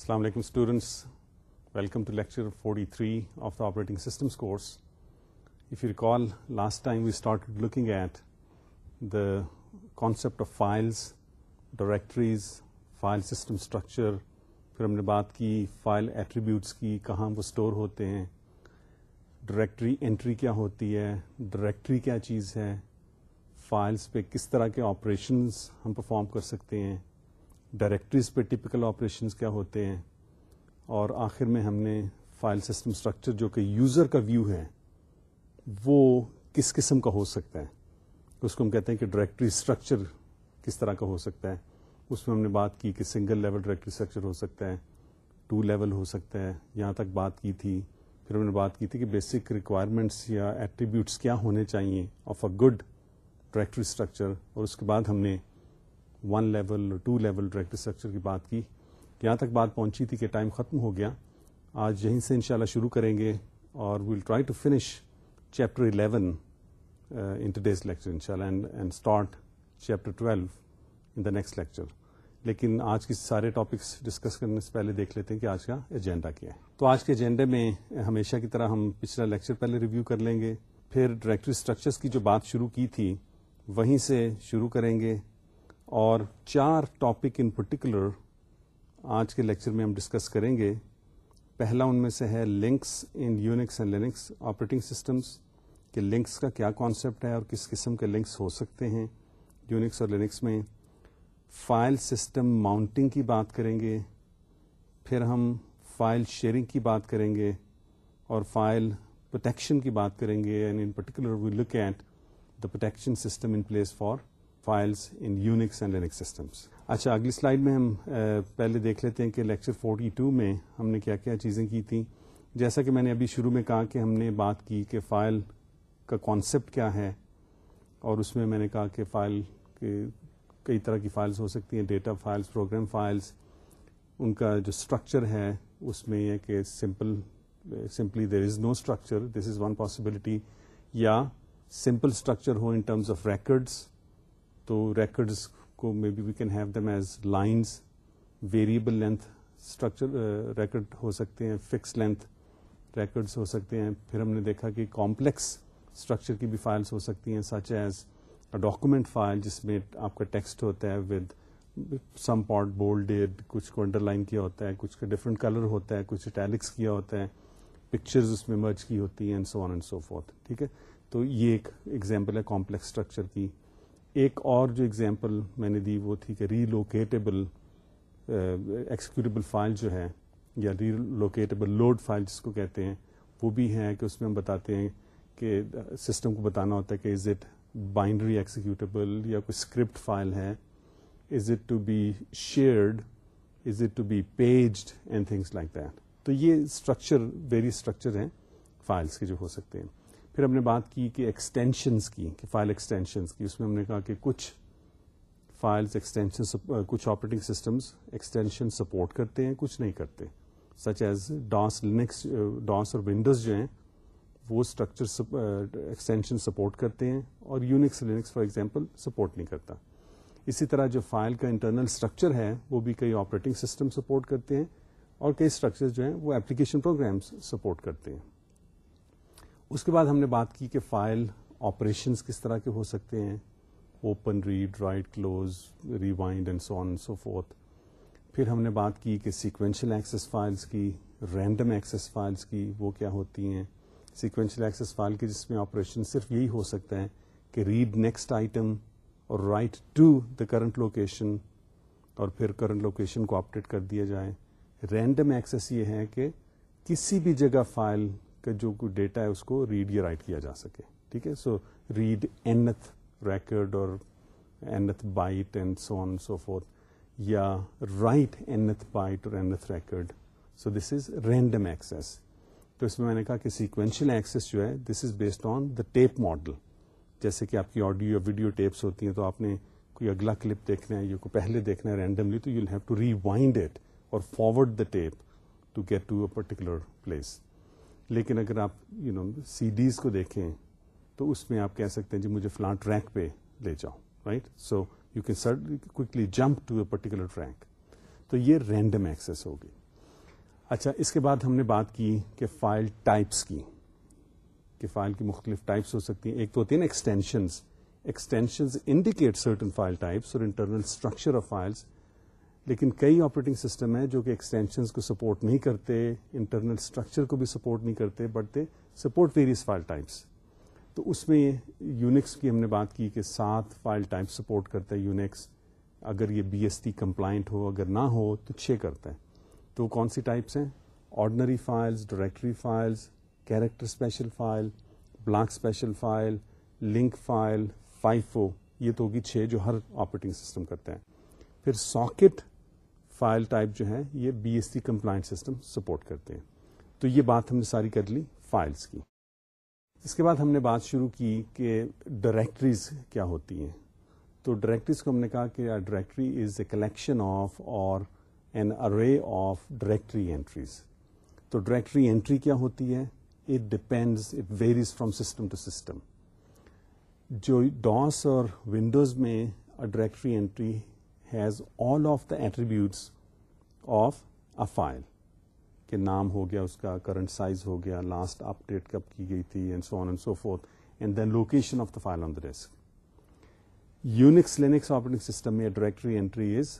السلام علیکم students welcome to lecture forty three of the operating systems course if you recall last time we start looking at the concept of files directories file system structure پھر ہم نے بات کی file attributes کی کہاں وہ اسٹور ہوتے ہیں ڈائریکٹری انٹری کیا ہوتی ہے ڈائریکٹری کیا چیز ہے فائلس پہ کس طرح کے آپریشنز ہم پرفارم کر سکتے ہیں ڈائریکٹریز پہ ٹپکل آپریشنز کیا ہوتے ہیں؟ اور آخر میں ہم نے فائل سسٹم اسٹرکچر جو کہ یوزر کا ویو ہے، وہ کس قسم کا ہو سکتا ہے؟ اس کو ہم کہتے ہیں کہ ڈائریکٹری اسٹرکچر کس طرح کا ہو سکتا ہے؟ اس میں ہم نے بات کی کہ سنگل لیول ڈائریکٹری اسٹرکچر ہو سکتا ہے، ٹو لیول ہو سکتا ہے، یہاں تک بات کی تھی۔ پھر ہم نے بات کی تھی کہ بیسک ریکوائرمنٹس یا ایٹریبیوٹس کیا ہونے چاہیے of a good directory structure اور اس کے بعد ہم نے one level two level directory structure کی بات کی۔ یہاں تک بات پہنچی تھی کہ ٹائم ختم ہو گیا۔ آج یہیں سے انشاءاللہ شروع کریں گے اور we'll try to finish chapter eleven in two days lecture ان شاء اللہ and start chapter twelve in the next lecture لیکن آج کے سارے ٹاپکس ڈسکس کرنے سے پہلے دیکھ لیتے ہیں کہ آج کا ایجنڈا کیا ہے۔ تو آج کے ایجنڈے میں ہمیشہ کی طرح ہم پچھلا لیکچر پہلے ریویو کر لیں گے۔ پھر ڈائریکٹری اسٹرکچرس کی جو بات شروع کی تھی، وہیں سے شروع کریں گے۔ اور چار ٹاپک ان پرٹیکولر آج کے لیکچر میں ہم ڈسکس کریں گے۔ پہلا ان میں سے ہے links in unix and linux operating systems کہ لنکس کا کیا کانسیپٹ ہے اور کس قسم کے لنکس ہو سکتے ہیں۔ یونکس اور لینکس میں فائل سسٹم ماؤنٹنگ کی بات کریں گے۔ پھر ہم فائل شیئرنگ کی بات کریں گے اور فائل پروٹیکشن کی بات کریں گے۔ And in particular we look at the protection system in place for files in Unix and Linux systems اچھا اگلی سلائڈ میں ہم پہلے دیکھ لیتے ہیں کہ لیکچر 42 میں ہم نے کیا کیا چیزیں کی تھیں۔ جیسا کہ میں نے ابھی شروع میں کہا کہ ہم نے بات کی کہ فائل کا کانسیپٹ کیا ہے، اور اس میں میں نے کہا کہ فائل کے کئی طرح کی فائلز ہو سکتی ہیں ڈیٹا فائلز پروگرام فائلز ان کا جو اسٹرکچر ہے، اس میں یہ کہ simple simply there is no structure this is one possibility یا سمپل اسٹرکچر ہو ان ٹرمز آف ریکڈس تو ریکڈز کو may be we can have them as lines variable length structure record ہو سکتے ہیں فکس لینتھ ریکڈس ہو سکتے ہیں. پھر ہم نے دیکھا کہ کمپلیکس اسٹرکچر کی بھی فائلس ہو سکتی ہیں سچ ایز ڈاکومنٹ فائل جس میں آپ کا ٹیکسٹ ہوتا ہے ود سم پارٹ بولڈیڈ کچھ کو انڈر لائن کیا ہوتا ہے، کچھ کا ڈفرنٹ کلر ہوتا ہے، کچھ اٹیلکس کیا ہوتا ہے پکچرز اس میں مرچ کی ہوتی ہیں and so on and so forth ٹھیک ہے؟ تو یہ ایک ایگزامپل ہے کمپلیکس اسٹرکچر کی. ایک اور جو ایگزامپل میں نے دی وہ تھی کہ ری لوکیٹیبل ایکسیکیوٹیبل فائل جو ہے یا ری لوکیٹیبل لوڈ فائل جس کو کہتے ہیں، وہ بھی ہے کہ اس میں ہم بتاتے ہیں کہ سسٹم کو بتانا ہوتا ہے کہ از اٹ بائنڈری ایکسیکیوٹیبل یا کوئی اسکرپٹ فائل ہے؟ Is it to be shared is it to be paged and things like that تو یہ اسٹرکچر ویری اسٹرکچر ہیں فائلس کے جو ہو سکتے ہیں۔ پھر ہم نے بات کی کہ ایکسٹینشنس کی، کہ فائل ایکسٹینشنس کی، اس میں ہم نے کہا کہ کچھ فائلس ایکسٹینشن کچھ آپریٹنگ سسٹمز ایکسٹینشن سپورٹ کرتے ہیں، کچھ نہیں کرتے۔ Such as DOS Linux DOS اور ونڈوز جو ہیں، وہ اسٹرکچر ایکسٹینشن سپورٹ کرتے ہیں اور Unix Linux for example support نہیں کرتا۔ اسی طرح جو فائل کا انٹرنل اسٹرکچر ہے، وہ بھی کئی آپریٹنگ سسٹم سپورٹ کرتے ہیں اور کئی اسٹرکچر جو ہیں، وہ ایپلیکیشن پروگرامس سپورٹ کرتے ہیں۔ اس کے بعد ہم نے بات کی کہ فائل آپریشنس کس طرح کے ہو سکتے ہیں open read write close rewind and so on so forth پھر ہم نے بات کی کہ سیکوینشل ایکسیس فائلس کی رینڈم ایکسیس فائلس کی وہ کیا ہوتی ہیں۔ سیکوینشل ایکسیس فائل کی جس میں آپریشن صرف یہی ہو سکتا ہے کہ ریڈ نیکسٹ آئٹم اور write to the current location اور پھر کرنٹ لوکیشن کو اپڈیٹ کر دیا جائے۔ رینڈم ایکسیس یہ ہے کہ کسی بھی جگہ فائل کا جو ڈیٹا ہے اس کو ریڈ یا رائٹ کیا جا سکے، ٹھیک ہے؟ سو ریڈ اینتھ ریکڈ اور nth byte and so on so forth یا رائٹ اینتھ بائٹ اور nth record so this is random access تو اس میں میں نے کہا کہ سیکوینشل ایکسیس جو ہے this is based on the tape model جیسے کہ آپ کی آڈیو یا ویڈیو ٹیپس ہوتی ہیں تو آپ نے کوئی اگلا کلپ دیکھنا ہے یا کوئی پہلے دیکھنا ہے رینڈملی تو you have to rewind it اور forward the tape to get to a particular place لیکن اگر آپ یو نو سی ڈیز کو دیکھیں تو اس میں آپ کہہ سکتے ہیں جی مجھے فلاں ٹریک پہ لے جاؤ right so you can circularly jump to a particular track تو یہ رینڈم ایکسیس ہوگی. اچھا اس کے بعد ہم نے بات کی کہ فائل ٹائپس کی، کہ فائل کی مختلف ٹائپس ہو سکتی ہیں. ایک تو ہوتی ہے نا extensions extensions indicate certain file types اور انٹرنل اسٹرکچر آف فائلس لیکن کئی آپریٹنگ سسٹم ہیں جو کہ ایکسٹینشنز کو سپورٹ نہیں کرتے انٹرنل اسٹرکچر کو بھی سپورٹ نہیں کرتے but they support various file types تو اس میں یونیکس کی ہم نے بات کی کہ سات فائل ٹائپ سپورٹ کرتا ہے یونیکس اگر یہ بی ایس ٹی کمپلائنٹ ہو، اگر نہ ہو، تو چھ کرتا ہے تو کون سی ٹائپس ہیں؟ Ordinary files directory files character special file block special file link file five یہ تو ہوگی چھ جو ہر آپریٹنگ سسٹم کرتا ہے پھر ساکٹ فائل ٹائپ جو ہے یہ B S T compliant system support کرتے ہیں۔ تو یہ بات ہم نے ساری کر لی فائلس کی۔ اس کے بعد ہم نے بات شروع کی کہ ڈائریکٹریز کیا ہوتی ہیں۔ تو ڈائریکٹریز کو ہم نے کہا کہ directory is a collection of or an array of directory entries تو ڈائریکٹری اینٹری کیا ہوتی ہے؟ It depends it varies from system to system جو ڈاس اور ونڈوز میں directory entry has all of the attributes of a file کہ نام ہو گیا، اس کا کرنٹ سائز ہو گیا لاسٹ اپ ڈیٹ کب کی گئی تھی and so on and so forth and then location of the file on the disk Unix Linux operating system میں ڈائریکٹری اینٹری از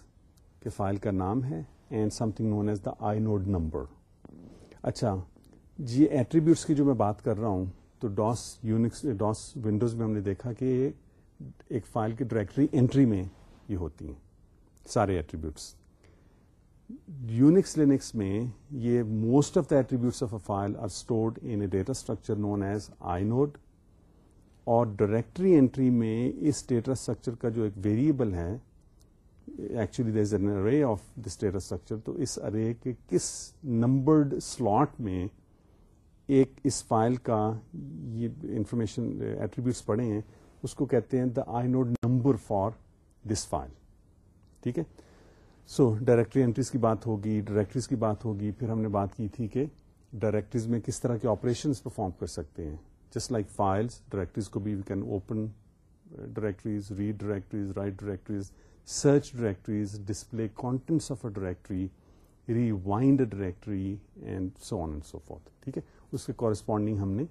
کہ فائل کا نام ہے and something known as the inode number اچھا جی ایٹریبیوٹس کی جو میں بات کر رہا ہوں، تو ڈاس یونکس ڈاس ونڈوز میں ہم نے دیکھا کہ ایک فائل کی ڈائریکٹری انٹری میں یہ ہوتی ہیں۔ سارے ایٹریبیوٹس یونکس لینکس میں یہ most of the attributes of a file are stored in a data structure known as inode اور ڈائریکٹری انٹری میں اس ڈیٹا اسٹرکچر کا جو ایک ویریبل ہے actually there is an array of this data structure تو اس ارے کے کس نمبرڈ سلاٹ میں ایک اس فائل کا یہ انفارمیشن ایٹریبیوٹس پڑے ہیں، اس کو کہتے ہیں the inode number for this file ٹھیک ہے؟ سو ڈائریکٹری انٹریز کی بات ہوگی ڈائریکٹریز کی بات ہوگی، پھر ہم نے بات کی تھی کہ ڈائریکٹریز میں کس طرح کے آپریشن پرفارم کر سکتے ہیں۔ جسٹ لائک فائلس ڈائریکٹریز کو بھی we can open directories read directories write directories search directories display contents of a directory rewind directory and so on and so forth ٹھیک ہے؟ اس کے کورسپونڈنگ ہم نے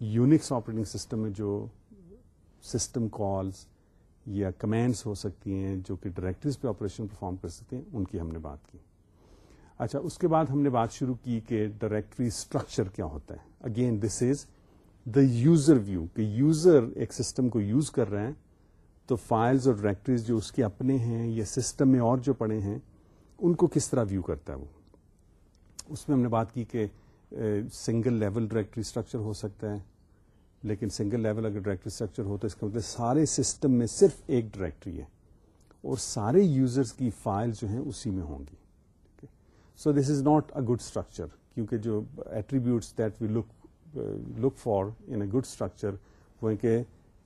یونکس آپریٹنگ سسٹم میں جو سسٹم کالز یا کمینڈس ہو سکتی ہیں جو کہ ڈائریکٹریز پہ آپریشن پرفارم کر سکتے ہیں، ان کی ہم نے بات کی۔ اچھا اس کے بعد ہم نے بات شروع کی کہ ڈائریکٹری اسٹرکچر کیا ہوتا ہے۔ Again this is the user view کہ یوزر ایک سسٹم کو یوز کر رہے ہیں تو فائلز اور ڈائریکٹریز جو اس کے اپنے ہیں یا سسٹم میں اور جو پڑے ہیں، ان کو کس طرح ویو کرتا ہے وہ؟ اس میں ہم نے بات کی کہ uh, single level directory structure ہو سکتا ہے لیکن سنگل لیول اگر ڈائریکٹری اسٹرکچر ہو تو اس کا مطلب سارے سسٹم میں صرف ایک ڈائریکٹری ہے اور سارے یوزرس کی فائل جو ہیں اسی میں ہوں گی. So this is not a good structure کیونکہ جو attributes that we look look for in a good structure وہ کہ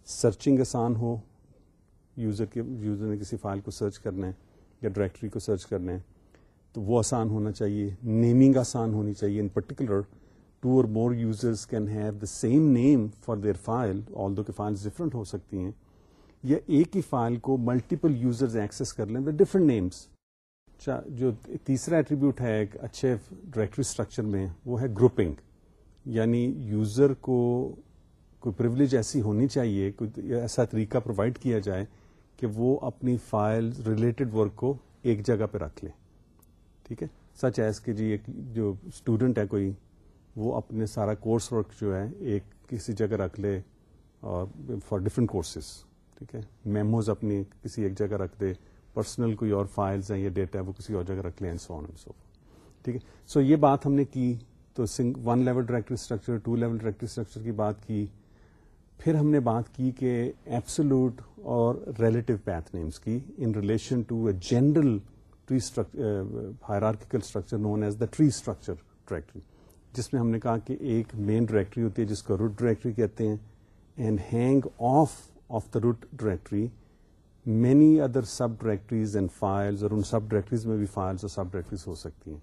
سرچنگ آسان ہو یوزر کے یوزر نے کسی فائل کو سرچ کرنا ہے یا ڈائریکٹری کو سرچ کرنا ہے تو وہ آسان ہونا چاہیے نیمنگ آسان ہونی چاہیے in particular two or more users can have the same name for their file although کے فائل ڈفرنٹ ہو سکتی ہیں، یا ایک ہی فائل کو ملٹیپل یوزرز ایکسس کر لیں ود ڈفرنٹ نیمس جو تیسرا ایٹریبیوٹ ہے ایک اچھے ڈائریکٹری اسٹرکچر میں، وہ ہے گروپنگ یعنی یوزر کو کوئی پرولیج ایسی ہونی چاہیے، کوئی ایسا طریقہ پرووائڈ کیا جائے کہ وہ اپنی فائل ریلیٹڈ ورک کو ایک جگہ پہ رکھ لیں ٹھیک ہے؟ سچ ایز کہ جی ایک جو اسٹوڈنٹ ہے کوئی وہ اپنے سارا کورس ورک جو ہے ایک کسی جگہ رکھ لے اور فار ڈفرینٹ کورسز ٹھیک ہے؟ میموز اپنی کسی ایک جگہ رکھ دے پرسنل کوئی اور فائلز ہیں یا ڈیٹا ہے وہ کسی اور جگہ رکھ لیں سو سو ٹھیک ہے؟ سو یہ بات ہم نے کی، تو one level directory structure two level directory structure کی بات کی، پھر ہم نے بات کی کہ ایپسلوٹ اور ریلیٹو پیتھ نیمس کی in relation to a general tree hierarchical structure known as the tree structure directory جس میں ہم نے کہا کہ ایک مین ڈائریکٹری ہوتی ہے جس کو روٹ ڈائریکٹری کہتے ہیں and hang off of the root directory many other sub directories and files اور ان سب ڈائریکٹریز میں بھی فائلز اور سب ڈائریکٹریز ہو سکتی ہیں۔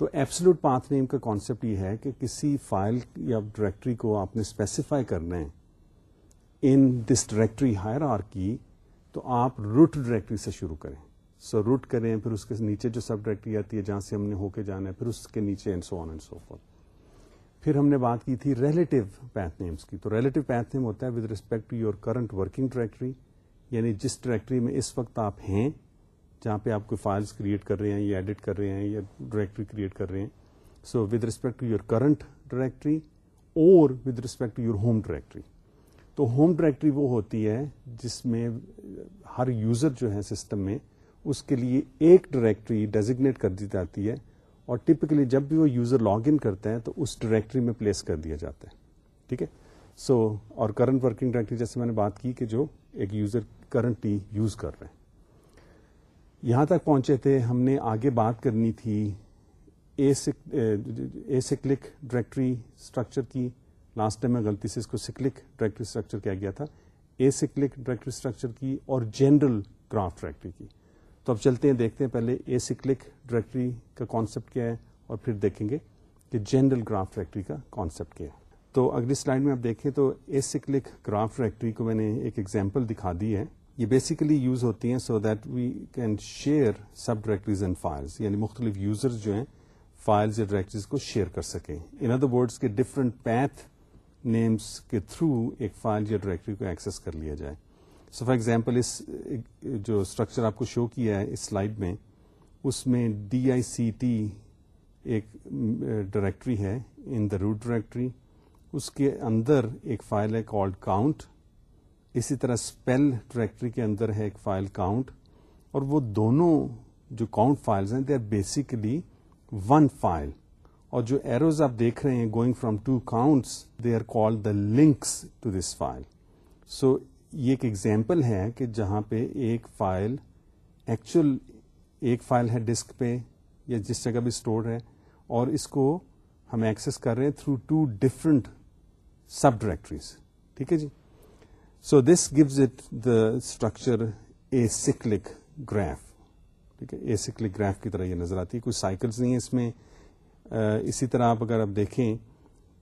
تو ایپسلوٹ پاتھ نیم کا کانسیپٹ یہ ہے کہ کسی فائل یا ڈائریکٹری کو آپ نے اسپیسیفائی کرنا ہے in this directory higher are کی تو آپ روٹ ڈائریکٹری سے شروع کریں۔ سو روٹ کریں، پھر اس کے نیچے جو سب ڈائریکٹری آتی ہے جہاں سے ہم نے ہو کے جانا ہے، پھر اس کے نیچے and so on and so forth پھر ہم نے بات کی تھی ریلیٹو پیتھ نیمس کی. تو ریلیٹو پیتھ نیم ہوتا ہے with respect to your current working directory یعنی جس ڈائریکٹری میں اس وقت آپ ہیں، جہاں پہ آپ کوئی فائلس کریٹ کر رہے ہیں، یا ایڈٹ کر رہے ہیں، یا ڈائریکٹری کریٹ کر رہے ہیں. So with respect to your current directory اور with respect to your home directory تو ہوم ڈائریکٹری وہ ہوتی ہے جس میں ہر یوزر جو ہے سسٹم میں اس کے لیے ایک ڈائریکٹری ڈیزیگنیٹ کر دی جاتی ہے اور ٹپکلی جب بھی وہ یوزر لاگ ان کرتا ہے تو اس ڈائریکٹری میں پلیس کر دیا جاتا ہے، ٹھیک ہے؟ سو، اور کرنٹ ورکنگ ڈائریکٹری جیسے میں نے بات کی کہ جو ایک یوزر کرنٹلی یوز کر رہے ہیں۔ یہاں تک پہنچے تھے، ہم نے آگے بات کرنی تھی اے سکلک ڈائریکٹری اسٹرکچر کی۔ لاسٹ ٹائم میں غلطی سے اس کو سکلک ڈائریکٹری اسٹرکچر کیا گیا تھا۔ اے سکلک ڈائریکٹری اسٹرکچر کی اور جنرل گراف ڈائریکٹری کی۔ تو اب چلتے ہیں، دیکھتے ہیں پہلے اے سکلک ڈائریکٹری کا کانسیپٹ کیا ہے اور پھر دیکھیں گے کہ جنرل گراف ڈائریکٹری کا کانسیپٹ کیا ہے۔ تو اگلی سلائڈ میں آپ دیکھیں تو اے سکلک گراف ڈائریکٹری کو میں نے ایک ایگزامپل دکھا دی ہے۔ یہ بیسیکلی یوز ہوتی ہیں so that we can share sub directories and files یعنی مختلف یوزر جو ہیں فائلز یا ڈائریکٹریز کو شیئر کر سکیں۔ ان ادر ورڈس کے ڈفرنٹ پیتھ نیمس کے تھرو ایک فائل یا ڈائریکٹری کو ایکسس کر لیا جائے۔ سو فار ایگزامپل، اس، جو اسٹرکچر آپ کو شو کیا ہے اس سلائڈ میں، اس میں ڈی آئی سی ٹی ایک ڈائریکٹری ہے، ان دا روٹ ڈائریکٹری، اس کے اندر ایک فائل ہے کالڈ کاؤنٹ، اسی طرح اسپیل ڈائریکٹری کے اندر ہے ایک فائل کاؤنٹ، اور وہ دونوں جو کاؤنٹ فائلز ہیں they are basically one file اور جو ایروز آپ دیکھ رہے ہیں going from two counts they are call the links to this file so یہ ایک ایگزامپل ہے کہ جہاں پہ ایک فائل ایکچوئل ایک فائل ہے ڈسک پہ یا جس جگہ بھی اسٹور ہے اور اس کو ہم ایکسس کر رہے ہیں through two different sub directories ٹھیک ہے جی؟ So this gives it the structure acyclic graph ٹھیک ہے؟ اے سکلک گراف کی طرح یہ نظر آتی ہے۔ کوئی سائیکلز نہیں ہے اس میں۔ اسی طرح آپ اگر آپ دیکھیں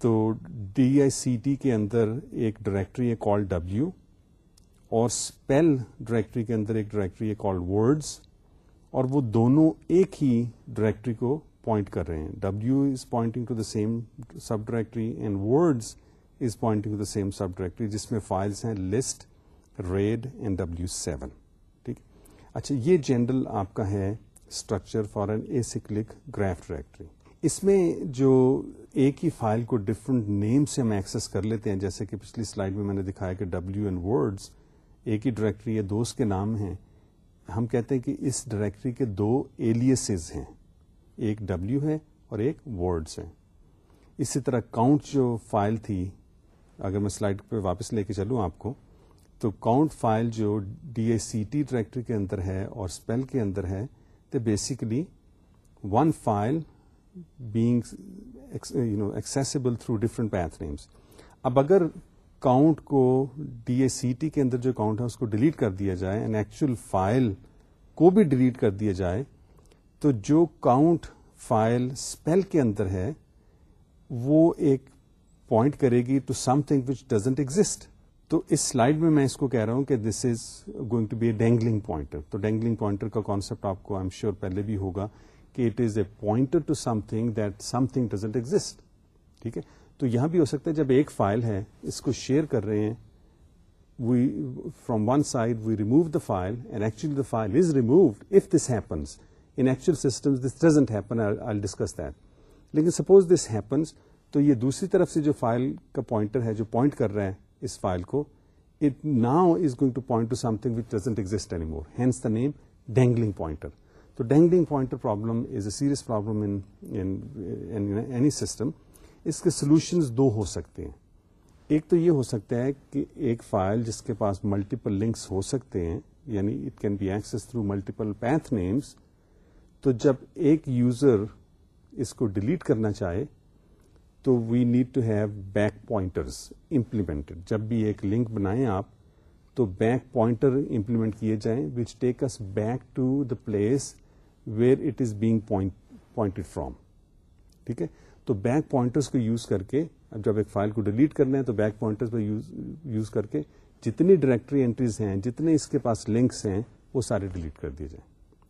تو ڈی آئی سی ٹی کے اندر ایک ڈائریکٹری ہے کال ڈبلو اور اسپیل ڈائریکٹری کے اندر ایک ڈائریکٹری ہے کال ورڈز اور وہ دونوں ایک ہی ڈائریکٹری کو پوائنٹ کر رہے ہیں۔ W is pointing to the same sub directory and words is pointing to the same sub directory جس میں فائلس ہیں list read and W seven ٹھیک۔ اچھا یہ جنرل آپ کا ہے structure for an acyclic graph directory اس میں جو ایک ہی فائل کو ڈفرنٹ نیم سے ہم ایکسس کر لیتے ہیں، جیسے کہ پچھلی سلائڈ میں میں نے دکھایا کہ ڈبلو اینڈ ورڈز ایک ہی ڈائریکٹری ہے دوست کے نام ہیں، ہم کہتے ہیں کہ اس ڈائریکٹری کے دو ایلیسز ہیں۔ ایک ڈبلو ہے اور ایک ورڈز ہیں۔ اسی طرح کاؤنٹ جو فائل تھی، اگر میں سلائڈ پہ واپس لے کے چلوں آپ کو، تو کاؤنٹ فائل جو D A C T directory کے اندر ہے اور اسپیل کے اندر ہے، تو basically one file being you know accessible through different path names اب اگر کاؤنٹ کو ڈی اے سی ٹی کے اندر جو کاؤنٹ ہے اس کو ڈیلیٹ کر دیا جائے اینڈ ایکچوئل فائل کو بھی ڈیلیٹ کر دیا جائے، تو جو کاؤنٹ فائل اسپیل کے اندر ہے، وہ ایک پوائنٹ کرے گی to something which doesn't exist تو اس سلائڈ میں میں اس کو کہہ رہا ہوں کہ this is going to be a dangling pointer تو ڈینگلنگ پوائنٹر کا کانسیپٹ آپ کو آئی ایم شیور پہلے بھی ہوگا کہ it is a pointer to something that something doesn't exist ٹھیک ہے؟ تو یہاں بھی ہو سکتا ہے جب ایک فائل ہے، اس کو شیئر کر رہے ہیں we from one side we remove the file and actually the file is removed if this happens in actual system this doesn't happen I discuss that لیکن سپوز دس ہیپنس تو یہ دوسری طرف سے جو فائل کا پوائنٹر ہے، جو پوائنٹ کر رہا ہے اس فائل کو it now is going to point to something which doesn't exist any more hence the name dangling pointer تو dangling pointer problem is a serious problem any system اس کے سولوشنز دو ہو سکتے ہیں۔ ایک تو یہ ہو سکتا ہے کہ ایک فائل جس کے پاس ملٹیپل لنکس ہو سکتے ہیں یعنی it can be access through multiple path names تو جب ایک یوزر اس کو ڈیلیٹ کرنا چاہے، تو we need to have back pointers implemented جب بھی ایک لنک بنائیں آپ، تو بیک پوائنٹر امپلیمنٹ کیے جائیں which take us back to the place where it is being pointed from ٹھیک ہے؟ تو بیک پوائنٹرس کو یوز کر کے اب جب ایک فائل کو ڈیلیٹ کرنا ہے تو بیک پوائنٹر یوز کر کے جتنی ڈائریکٹری انٹریز ہیں، جتنے اس کے پاس لنکس ہیں، وہ سارے ڈیلیٹ کر دیے جائیں۔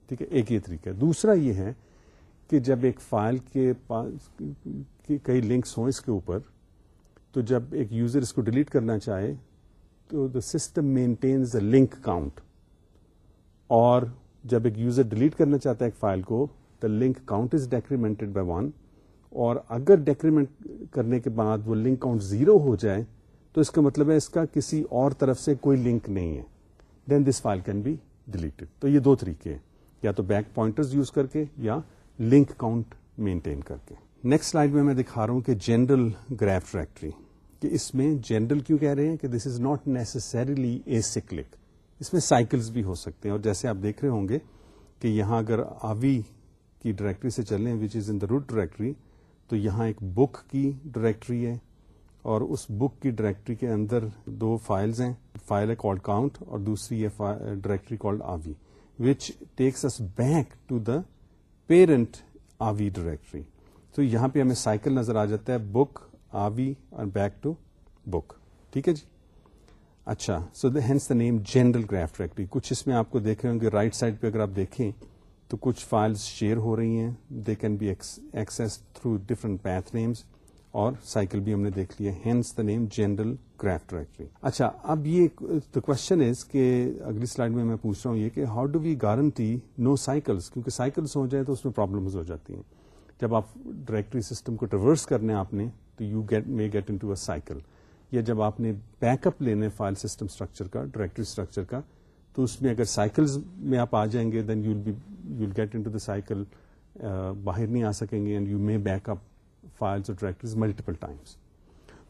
ٹھیک ہے؟ ایک یہ طریقہ دوسرا یہ ہے کہ جب ایک فائل کے پاس کئی لنکس ہوں اس کے اوپر، تو جب ایک یوزر اس کو ڈیلیٹ کرنا چاہے، تو the system maintains the link count اور جب ایک یوزر ڈیلیٹ کرنا چاہتا ہے ایک فائل کو the link count is decremented by one اور اگر ڈیکریمنٹ کرنے کے بعد وہ لنک کاؤنٹ زیرو ہو جائے، تو اس کا مطلب ہے اس کا کسی اور طرف سے کوئی لنک نہیں ہے۔ Then this file can be deleted تو یہ دو طریقے ہیں۔ یا تو بیک پوائنٹر یوز کر کے یا لنک کاؤنٹ مینٹین کر کے۔ نیکسٹ سلائڈ میں میں دکھا رہا ہوں کہ جنرل گراف ڈائریکٹری کہ اس میں جنرل کیوں کہہ رہے ہیں؟ کہ this is not necessarily acyclic اس میں سائیکلز بھی ہو سکتے ہیں۔ اور جیسے آپ دیکھ رہے ہوں گے کہ یہاں اگر آوی کی ڈائریکٹری سے چلیں which is in the root directory تو یہاں ایک بک کی ڈائریکٹری ہے اور اس بک کی ڈائریکٹری کے اندر دو فائلز ہیں فائل ہے کالڈ کاؤنٹ اور دوسری ہے directory called آوی which takes us back to the parent آوی directory تو یہاں پہ ہمیں سائیکل نظر آ جاتا ہے بک آوی اور بیک ٹو بک ٹھیک ہے جی؟ اچھا so the hence the name general graph directory کچھ اس میں آپ کو دیکھ رہے ہوں گے رائٹ سائڈ پہ اگر آپ دیکھیں تو کچھ فائلز شیئر ہو رہی ہیں۔ They can be access through different path names اور سائیکل بھی ہم نے دیکھ لیا hence the name general graph directory اچھا اب یہ دا کوشچن از کہ اگلی سلائڈ میں میں پوچھ رہا ہوں یہ کہ how do we guarantee no cycles کیونکہ سائیکلس ہو جائے تو اس میں پرابلمز ہو جاتی ہیں۔ جب آپ ڈائریکٹری سسٹم کو ٹریورس کرنے آپ نے تو you get may get into a cycle یا جب آپ نے بیک اپ لینے فائل سسٹم اسٹرکچر کا ڈائریکٹری اسٹرکچر کا تو اس میں اگر سائیکلز میں آپ آ جائیں گے then you be you get into the cycle باہر نہیں آ سکیں گے and you may back up files اور ڈائریکٹریز ملٹیپل ٹائمس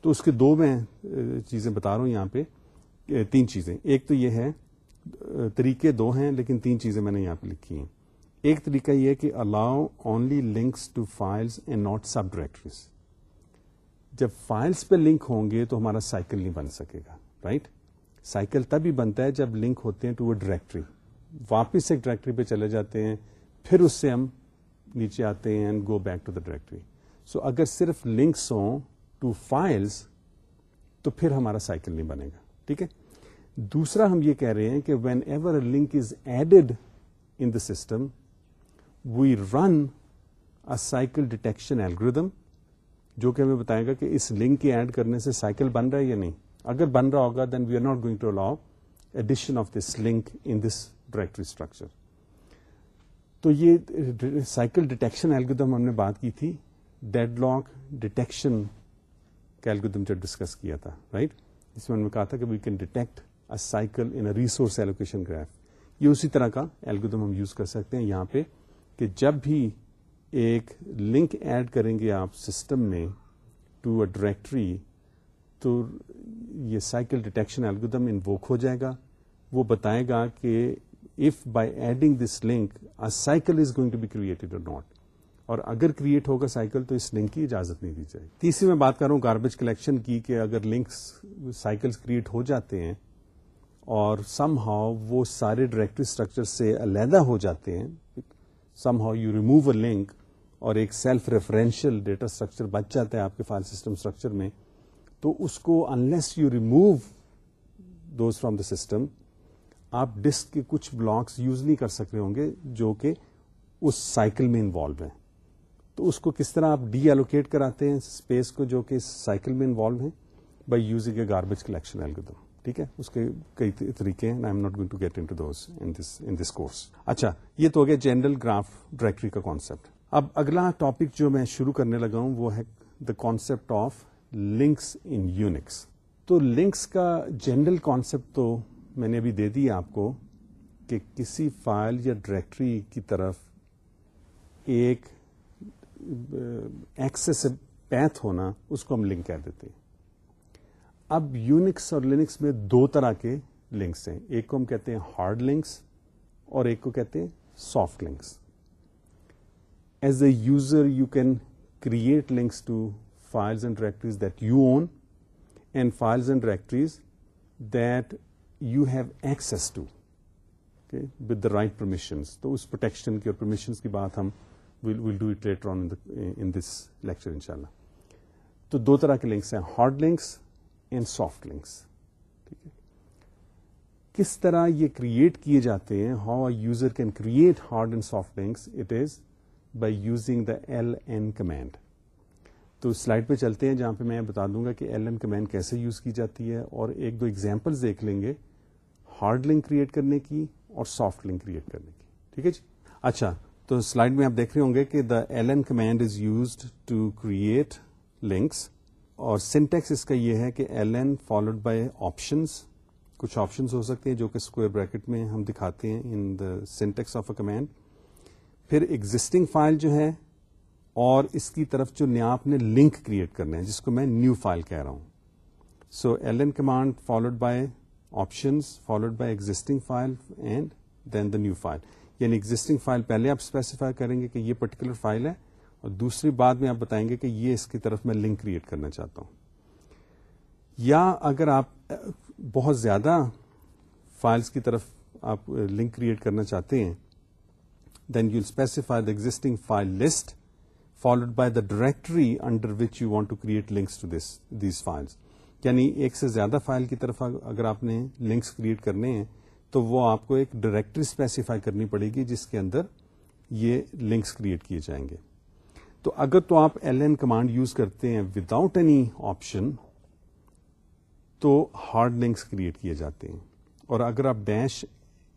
تو اس کے دو میں uh, چیزیں بتا رہا ہوں یہاں پہ uh, تین چیزیں. ایک تو یہ ہے uh, طریقے دو ہیں، لیکن تین چیزیں میں نے یہاں پہ لکھی ہیں. ایک طریقہ یہ کہ allow only links to files and not subdirectories جب فائلس پہ لنک ہوں گے تو ہمارا سائیکل نہیں بن سکے گا رائٹ سائیکل تبھی بنتا ہے جب لنک ہوتے ہیں ٹو وہ ڈائریکٹری۔ واپس ایک ڈائریکٹری پہ چلے جاتے ہیں، پھر اس سے ہم نیچے آتے ہیں and go back to the directory so اگر صرف لنکس ہوں ٹو فائلس تو پھر ہمارا سائیکل نہیں بنے گا۔ ٹھیک ہے؟ دوسرا ہم یہ کہہ رہے ہیں کہ whenever link is added in the system we run a cycle detection algorithm جو کہ ہمیں بتائے گا کہ اس لنک کے ایڈ کرنے سے سائیکل بن رہا ہے یا نہیں۔ اگر بن رہا ہوگا then we are not going to allow addition of this link in this directory structure تو یہ سائیکل ڈیٹیکشن ایلگودم ہم نے بات کی تھی ڈیڈ لاک ڈیٹیکشن کا ایلگودم جو ڈسکس کیا تھا رائٹ جس میں ہم نے کہا تھا کہ we can detect a cycle in resource allocation graph یہ اسی طرح کا ایلگودم ہم یوز کر سکتے ہیں یہاں پہ کہ جب بھی ایک لنک ایڈ کریں گے آپ سسٹم میں ٹو اے ڈائریکٹری تو یہ سائیکل ڈیٹیکشن الگودم انووک ہو جائے گا۔ وہ بتائے گا کہ if by adding this link cycle is going to be created اور ناٹ اور اگر کریٹ ہوگا سائیکل تو اس لنک کی اجازت نہیں دی جائے تیسری میں بات کر رہا ہوں گاربیج کلیکشن کی کہ اگر لنکس سائیکل کریٹ ہو جاتے ہیں اور سم ہاؤ وہ سارے ڈائریکٹری اسٹرکچر سے علیحدہ ہو جاتے ہیں somehow you remove a link اور ایک سیلف ریفرنشیل ڈیٹا اسٹرکچر بچ جاتا ہے آپ کے فائل سسٹم اسٹرکچر میں۔ تو اس کو unless you remove those from the system آپ ڈسک کے کچھ بلاکس یوز نہیں کر سکتے ہوں گے جو کہ اس سائیکل میں انوالو ہیں۔ تو اس کو کس طرح آپ ڈی ایلوکیٹ کراتے ہیں اسپیس کو جو کہ سائیکل میں انوالو ہیں؟ By using a garbage collection algorithm ٹھیک ہے؟ اس کے کئی طریقے ہیں۔ I am not going to get in those in this course اچھا یہ تو ہو گیا جنرل گراف ڈائریکٹری کا کانسیپٹ اب اگلا ٹاپک جو میں شروع کرنے لگا ہوں وہ ہے the concept of links in Unix. تو لنکس کا جنرل کانسیپٹ تو میں نے ابھی دے دیا آپ کو کہ کسی فائل یا ڈائریکٹری کی طرف ایک ایکسس پیتھ ہونا، اس کو ہم لنک کہہ دیتے ہیں۔ اب یونکس اور لنکس میں دو طرح کے لنکس ہیں۔ ایک کو ہم کہتے ہیں ہارڈ لنکس اور ایک کو کہتے ہیں soft links. As a user you can create links to files and directories that you own and files and directories that you have access to with the right permissions تو اس protection کی اور permissions کی بات ہم will do it later on in this lecture ان شاء اللہ تو دو طرح کے لنکس ہیں hard links and soft links ٹھیک ہے؟ کس طرح یہ کریٹ کیے جاتے ہیں؟ How a user can create hard and soft links it is by using the L N command تو سلائڈ پہ چلتے ہیں جہاں پہ میں بتا دوں گا کہ ایل این کمینڈ کیسے یوز کی جاتی ہے اور ایک دو ایگزامپل دیکھ لیں گے ہارڈ لنک کریٹ کرنے کی اور سافٹ لنک کریٹ کرنے کی۔ ٹھیک ہے جی؟ اچھا تو سلائڈ میں آپ دیکھ رہے ہوں گے کہ the L N command is used to create links اور سنٹیکس اس کا یہ ہے کہ L N followed by options کچھ آپشنس ہو سکتے ہیں جو کہ اسکوئر بریکٹ میں ہم دکھاتے ہیں in the syntax of a command پھر ایگزٹنگ فائل جو ہے اور اس کی طرف جو نیا آپ نے لنک کریٹ کرنا ہے، جس کو میں نیو فائل کہہ رہا ہوں۔ So L N command followed by options followed by existing file and then the new file یعنی ایگزٹنگ فائل پہلے آپ اسپیسیفائی کریں گے کہ یہ پرٹیکولر فائل ہے اور دوسری بات میں آپ بتائیں گے کہ یہ اس کی طرف میں لنک کریٹ کرنا چاہتا ہوں۔ یا اگر آپ بہت زیادہ فائلس کی طرف آپ لنک کریٹ کرنا چاہتے ہیں then you specify the existing file list followed by the directory under which you want to create links to this these files یعنی ایک سے زیادہ فائل کی طرف اگر آپ نے لنکس کریٹ کرنے ہیں، تو وہ آپ کو ایک ڈائریکٹری اسپیسیفائی کرنی پڑے گی، جس کے اندر یہ لنکس کریٹ کیے جائیں گے۔ تو اگر تو آپ ایل این کمانڈ یوز کرتے ہیں وداؤٹ اینی آپشن تو ہارڈ لنکس کریٹ کیے جاتے ہیں۔ اور اگر آپ ڈیش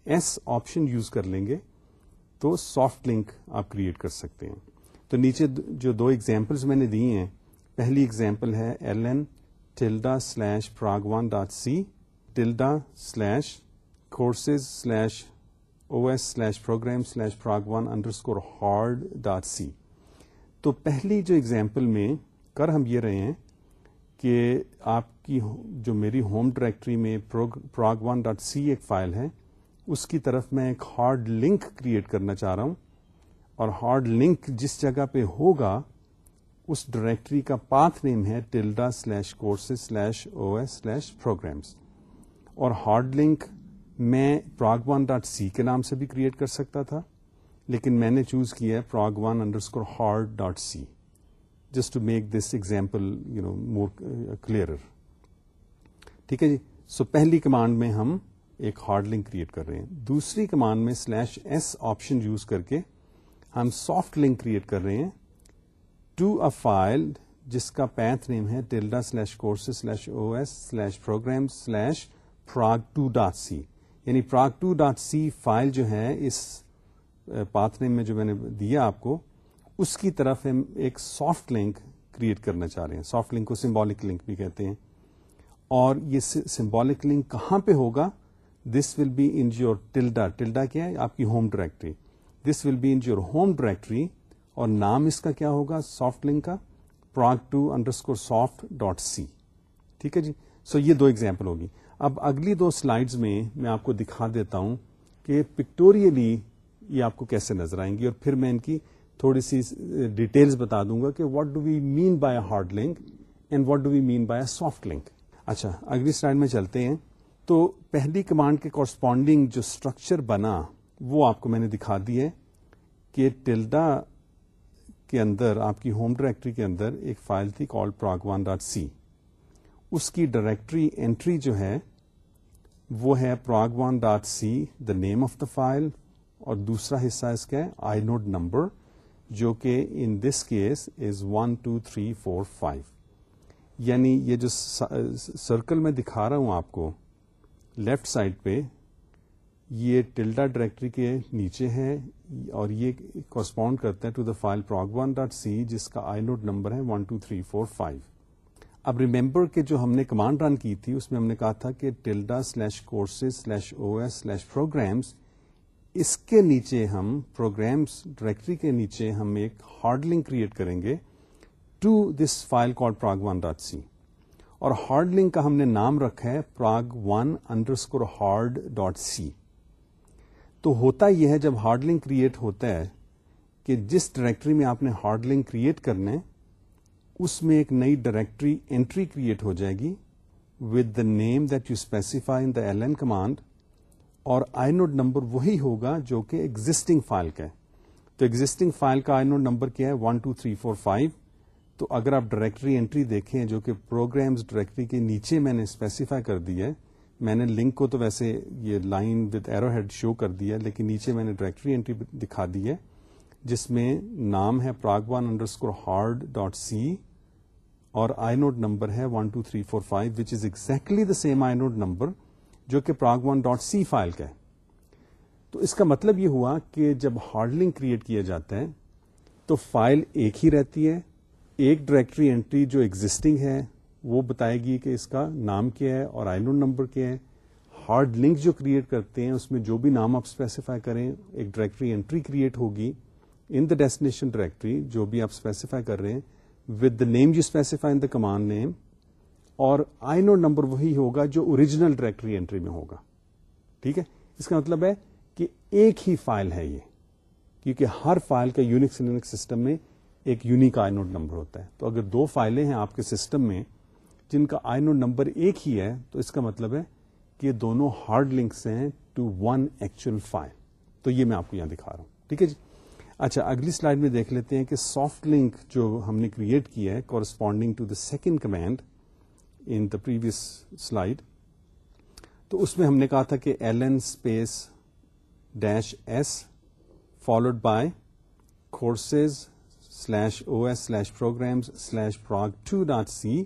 ایس آپشن یوز کر لیں گے، تو سافٹ لنک آپ کریٹ کر سکتے ہیں۔ تو نیچے جو دو ایگزامپلس میں نے دی ہیں، پہلی ایگزامپل ہے L N tilde slash prog one dot C tilde slash courses slash O S slash program slash prog one underscore hard dot C تو پہلی جو ایگزامپل میں کر ہم یہ رہے ہیں کہ آپ کی جو میری ہوم ڈائریکٹری میں پراگ ون ڈاٹ سی ایک فائل ہے، اس کی طرف میں ایک ہارڈ لنک کریٹ کرنا چاہ رہا ہوں۔ اور ہارڈ لنک جس جگہ پہ ہوگا، اس ڈائریکٹری کا پاتھ نیم ہے tilde slash courses slash O S slash programs اور ہارڈ لنک میں پراگ ون ڈاٹ سی کے نام سے بھی کریٹ کر سکتا تھا، لیکن میں نے چوز کیا ہے prog one underscore hard dot C just to make this example you know more clear ٹھیک ہے جی؟ سو پہلی کمانڈ میں ہم ایک ہارڈ لنک کریٹ کر رہے ہیں۔ دوسری کمانڈ میں سلیش ایس آپشن یوز کر کے ہم سافٹ لنک کریٹ کر رہے ہیں ٹو ا فائل جس کا پیتھ نیم ہے tilde slash course slash O S slash program slash prog two dot C یعنی prog two dot C file جو ہے اس پاتھ نیم میں جو میں نے دیا آپ کو، اس کی طرف ہم ایک سافٹ لنک کریٹ کرنا چاہ رہے ہیں۔ سافٹ لنک کو سمبولک لنک بھی کہتے ہیں۔ اور یہ سمبولک لنک کہاں پہ ہوگا؟ This will be in your tilde tilde کیا ہے؟ آپ کی home directory this will be in your home directory اور نام اس کا کیا ہوگا؟ سافٹ لنک کا، prog two underscore soft dot C. ٹھیک ہے جی؟ سو یہ دو ایگزامپل ہوگی۔ اب اگلی دو سلائڈز میں میں آپ کو دکھا دیتا ہوں کہ پکٹوریلی یہ آپ کو کیسے نظر آئیں گی اور پھر میں ان کی تھوڑی سی ڈیٹیلز بتا دوں گا کہ what do we mean by a hard link and what do we mean by a soft link اچھا اگلی سلائڈ میں چلتے ہیں۔ تو پہلی کمانڈ کے کورسپونڈنگ جو اسٹرکچر بنا وہ آپ کو میں نے دکھا دی ہے کہ ٹلڈا کے اندر، آپ کی ہوم ڈائریکٹری کے اندر ایک فائل تھی call prog one dot C اس کی ڈائریکٹری اینٹری جو ہے، وہ ہے prog one dot C the name of the file اور دوسرا حصہ اس کا ہے آئی نوڈ نمبر جو کہ in this case is one two three four five یعنی یہ جو سرکل میں دکھا رہا ہوں آپ کو لیفٹ سائڈ پہ یہ ٹلڈا ڈائریکٹری کے نیچے ہے اور یہ کورسپونڈ کرتا ہے to the file prog one dot C جس کا آئی نوٹ نمبر ہے one two three four five اب ریمبر کہ جو ہم نے کمانڈ رن کی تھی، اس میں ہم نے کہا تھا کہ tilde slash courses slash O S slash programs اس کے نیچے ہم پروگرامس ڈائریکٹری کے نیچے ہم ایک ہارڈ لنک کریٹ کریں گے to this file call prog one dot C اور ہارڈ لنک کا ہم نے نام رکھا ہے prog one underscore hard dot C تو ہوتا یہ ہے جب ہارڈ لنک کریٹ ہوتا ہے کہ جس ڈائریکٹری میں آپ نے ہارڈ لنک کریٹ کرنا اس میں ایک نئی ڈائریکٹری انٹری کریٹ ہو جائے گی with the name that you specify in the L N command اور آئی نوڈ نمبر وہی ہوگا جو کہ ایگزٹنگ فائل کا ہے۔ تو ایگزٹنگ فائل کا آئی نوڈ نمبر کیا ہے؟ One two three four five تو اگر آپ ڈائریکٹری انٹری دیکھیں جو کہ پروگرامز ڈائریکٹری کے نیچے میں نے اسپیسیفائی کر دی ہے میں نے لنک کو تو ویسے یہ line with arrow head show کر دیا لیکن نیچے میں نے ڈائریکٹری انٹری دکھا دی ہے، جس میں نام ہے prog one underscore hard dot C اور آئی نوڈ نمبر ہے one two three four five which is exactly the same inode number جو کہ پراگوان ڈاٹ سی فائل کا ہے۔ تو اس کا مطلب یہ ہوا کہ جب ہارڈ لنک کریٹ کیا جاتا ہے، تو فائل ایک ہی رہتی ہے، ایک ڈائریکٹری انٹری جو ایگزٹنگ ہے وہ بتائے گی کہ اس کا نام کیا ہے اور آئی نوڈ نمبر کیا ہے۔ ہارڈ لنک جو کریٹ کرتے ہیں، اس میں جو بھی نام آپ اسپیسیفائی کریں، ایک ڈائریکٹری انٹری کریٹ ہوگی۔ ان دا ڈیسٹینیشن ڈائریکٹری جو بھی آپ اسپیسیفائی کر رہے ہیں with the name you specify in the command name اور آئی نوڈ نمبر وہی ہوگا جو اوریجنل ڈائریکٹری انٹری میں ہوگا۔ ٹھیک ہے؟ اس کا مطلب ہے کہ ایک ہی فائل ہے یہ۔ کیونکہ ہر فائل کا یونک سسٹم میں ایک یونیک آئی نوڈ نمبر ہوتا ہے۔ تو اگر دو فائلیں ہیں آپ کے سسٹم میں جن کا آئی نوڈ نمبر ایک ہی ہے، تو اس کا مطلب ہے کہ یہ دونوں ہارڈ لنکس ہیں ٹو ون ایکچوئل فائل تو یہ میں آپ کو یہاں دکھا رہا ہوں۔ ٹھیک ہے جی؟ اچھا اگلی سلائڈ میں دیکھ لیتے ہیں کہ سافٹ لنک جو ہم نے کریٹ کیا ہے corresponding to the second command in the previous slide تو اس میں ہم نے کہا تھا کہ L N space dash S followed by courses slash O S slash programs slash prog two dot C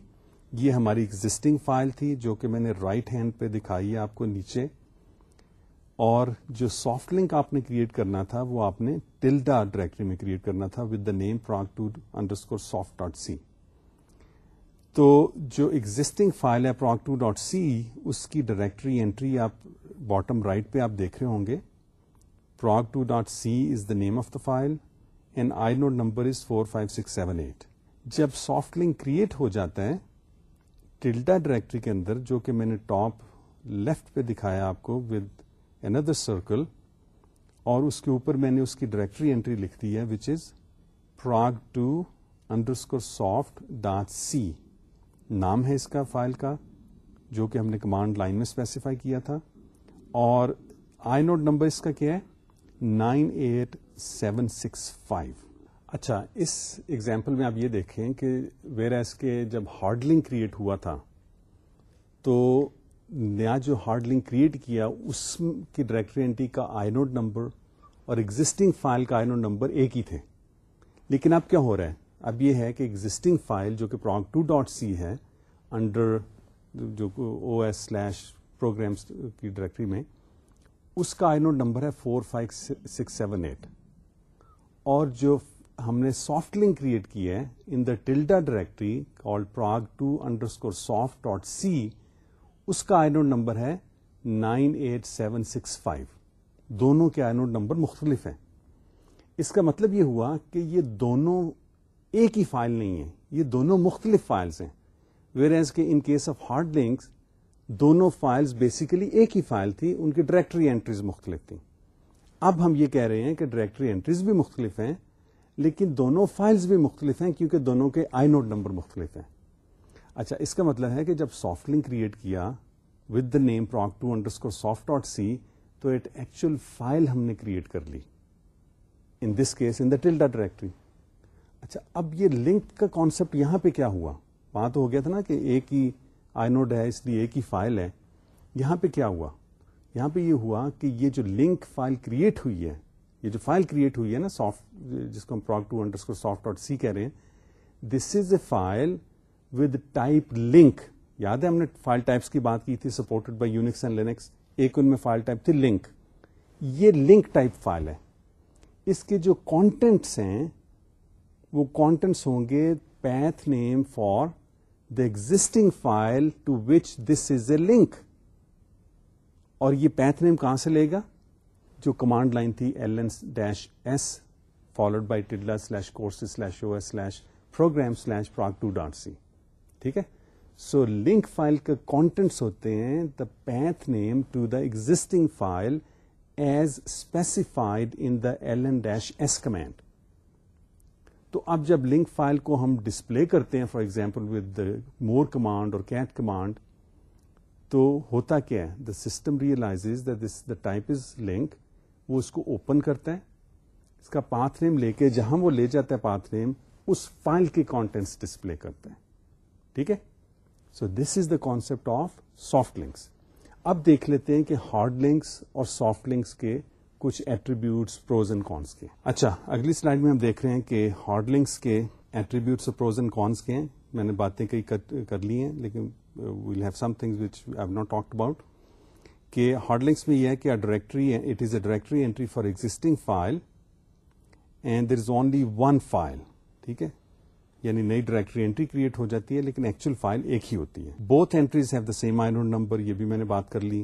یہ ہماری ایگزٹنگ فائل تھی جو کہ میں نے رائٹ ہینڈ پہ دکھائی ہے آپ کو نیچے۔ اور جو سافٹ لنک آپ نے کریٹ کرنا تھا وہ آپ نے ٹلڈا ڈائریکٹری میں کریٹ کرنا تھا with the name prog two underscore soft dot c تو جو ایگزٹنگ فائل ہے پراگ ٹو ڈاٹ سی اس کی ڈائریکٹری انٹری آپ باٹم رائٹ پہ آپ دیکھ رہے ہوں گے prog two dot c is the name of the file and inode number is four five six seven eight جب سافٹ لنک کریٹ ہو جاتا ہے ٹلڈا ڈائریکٹری کے اندر جو کہ میں نے ٹاپ لیفٹ پہ دکھایا آپ کو ود اندر سرکل اور اس کے اوپر میں نے اس کی ڈائریکٹری انٹری لکھ دی ہے which is prog two underscore soft dot c نام ہے اس کا فائل کا، جو کہ ہم نے کمانڈ لائن میں اسپیسیفائی کیا تھا. اور آئی نوٹ نمبر اس کا کیا ہے? Nine eight seven six five اچھا اس ایگزامپل میں آپ یہ دیکھیں کہ ویر ایس کے جب ہارڈ لنک کریٹ ہوا تھا، تو نیا جو ہارڈ لنک کریٹ کیا، اس کی ڈائریکٹری اینٹی کا آئی نوڈ نمبر اور ایگزٹنگ فائل کا آئی نوڈ نمبر ایک ہی تھے۔ لیکن اب کیا ہو رہا ہے؟ اب یہ ہے کہ ایگزٹنگ فائل جو کہ پرانگ ٹو ڈاٹ سی ہے انڈر جو او ایس سلیش پروگرامس کی ڈائریکٹری میں، اس کا آئی نوڈ نمبر ہے four five six seven eight اور جو ہم نے سافٹ لنک کریٹ کی ہے in the tilde directory call prog two underscore soft dot c اس کا آئی نوڈ نمبر ہے nine eight seven six five دونوں کے آئی نوڈ نمبر مختلف ہیں۔ اس کا مطلب یہ ہوا کہ یہ دونوں ایک ہی فائل نہیں ہے یہ دونوں مختلف فائلس ہیں۔ ویئر ایز کے in case of hard links دونوں فائلز بیسیکلی ایک ہی فائل تھی، ان کی ڈائریکٹری اینٹریز مختلف تھیں۔ اب ہم یہ کہہ رہے ہیں کہ ڈائریکٹری اینٹریز بھی مختلف ہیں۔ لیکن دونوں فائلز بھی مختلف ہیں کیونکہ دونوں کے آئی نوڈ نمبر مختلف ہیں۔ اچھا اس کا مطلب ہے کہ جب سافٹ لنک کریٹ کیا with the name prog two underscore soft dot C تو ایٹ ایکچوئل فائل ہم نے کریٹ کر لی۔ In this case in the tilde directory اچھا اب یہ لنک کا کانسیپٹ یہاں پہ کیا ہوا؟ وہاں تو ہو گیا تھا نا کہ ایک ہی آئی نوڈ ہے، اس لیے ایک ہی فائل ہے۔ یہاں پہ کیا ہوا؟ یہاں پہ یہ ہوا کہ یہ جو لنک فائل کریٹ ہوئی ہے یہ جو فائل کریٹ ہوئی ہے نا سافٹ جس کو ہم prog two under soft dot c کہہ رہے ہیں this is a file with type link یاد ہے ہم نے فائل ٹائپس کی بات کی تھی supported by Unix and Linux ایک ان میں فائل ٹائپ تھی لنک یہ لنک ٹائپ فائل ہے۔ اس کے جو کانٹینٹس ہیں، وہ کانٹینٹس ہوں گے path name for the existing file to which this is a link اور یہ پیتھ نیم کہاں سے لے گا؟ جو کمانڈ لائن تھی L N dash S followed by tilde slash course slash O S slash program slash prog two dot c ٹھیک ہے؟ سو لنک فائل کے کانٹینٹس ہوتے ہیں the path name to the existing file as specified in the L N dash S command تو اب جب link file کو ہم ڈسپلے کرتے ہیں for example with more command اور کیٹ کمانڈ تو ہوتا کیا ہے؟ The system realize this the type is link وہ اس کو اوپن کرتا ہے اس کا پاتھ نیم لے کے جہاں وہ لے جاتا ہے پاتھ نیم اس فائل کے کانٹینٹس ڈسپلے کرتا ہے ٹھیک ہے؟ So this is the concept of soft links اب دیکھ لیتے ہیں کہ ہارڈ لنکس اور سافٹ لنکس کے کچھ ایٹریبیوٹس پروز اینڈ کونس کے۔ اچھا اگلی سلائڈ میں ہم دیکھ رہے ہیں کہ ہارڈ لنکس کے ایٹریبیوٹس اور پروز اینڈ کونس کے ہیں۔ میں نے باتیں کئی کر لی ہیں، لیکن we'll have something which have not talk about کہ ہارڈ لنکس میں یہ ہے کہ directory it is a directory entry for existing file and there is only one file ٹھیک ہے؟ یعنی نئی ڈائریکٹری انٹری کریٹ ہو جاتی ہے لیکن ایکچوئل فائل ایک ہی ہوتی ہے۔ Both entries have the same inode number یہ بھی میں نے بات کر لی۔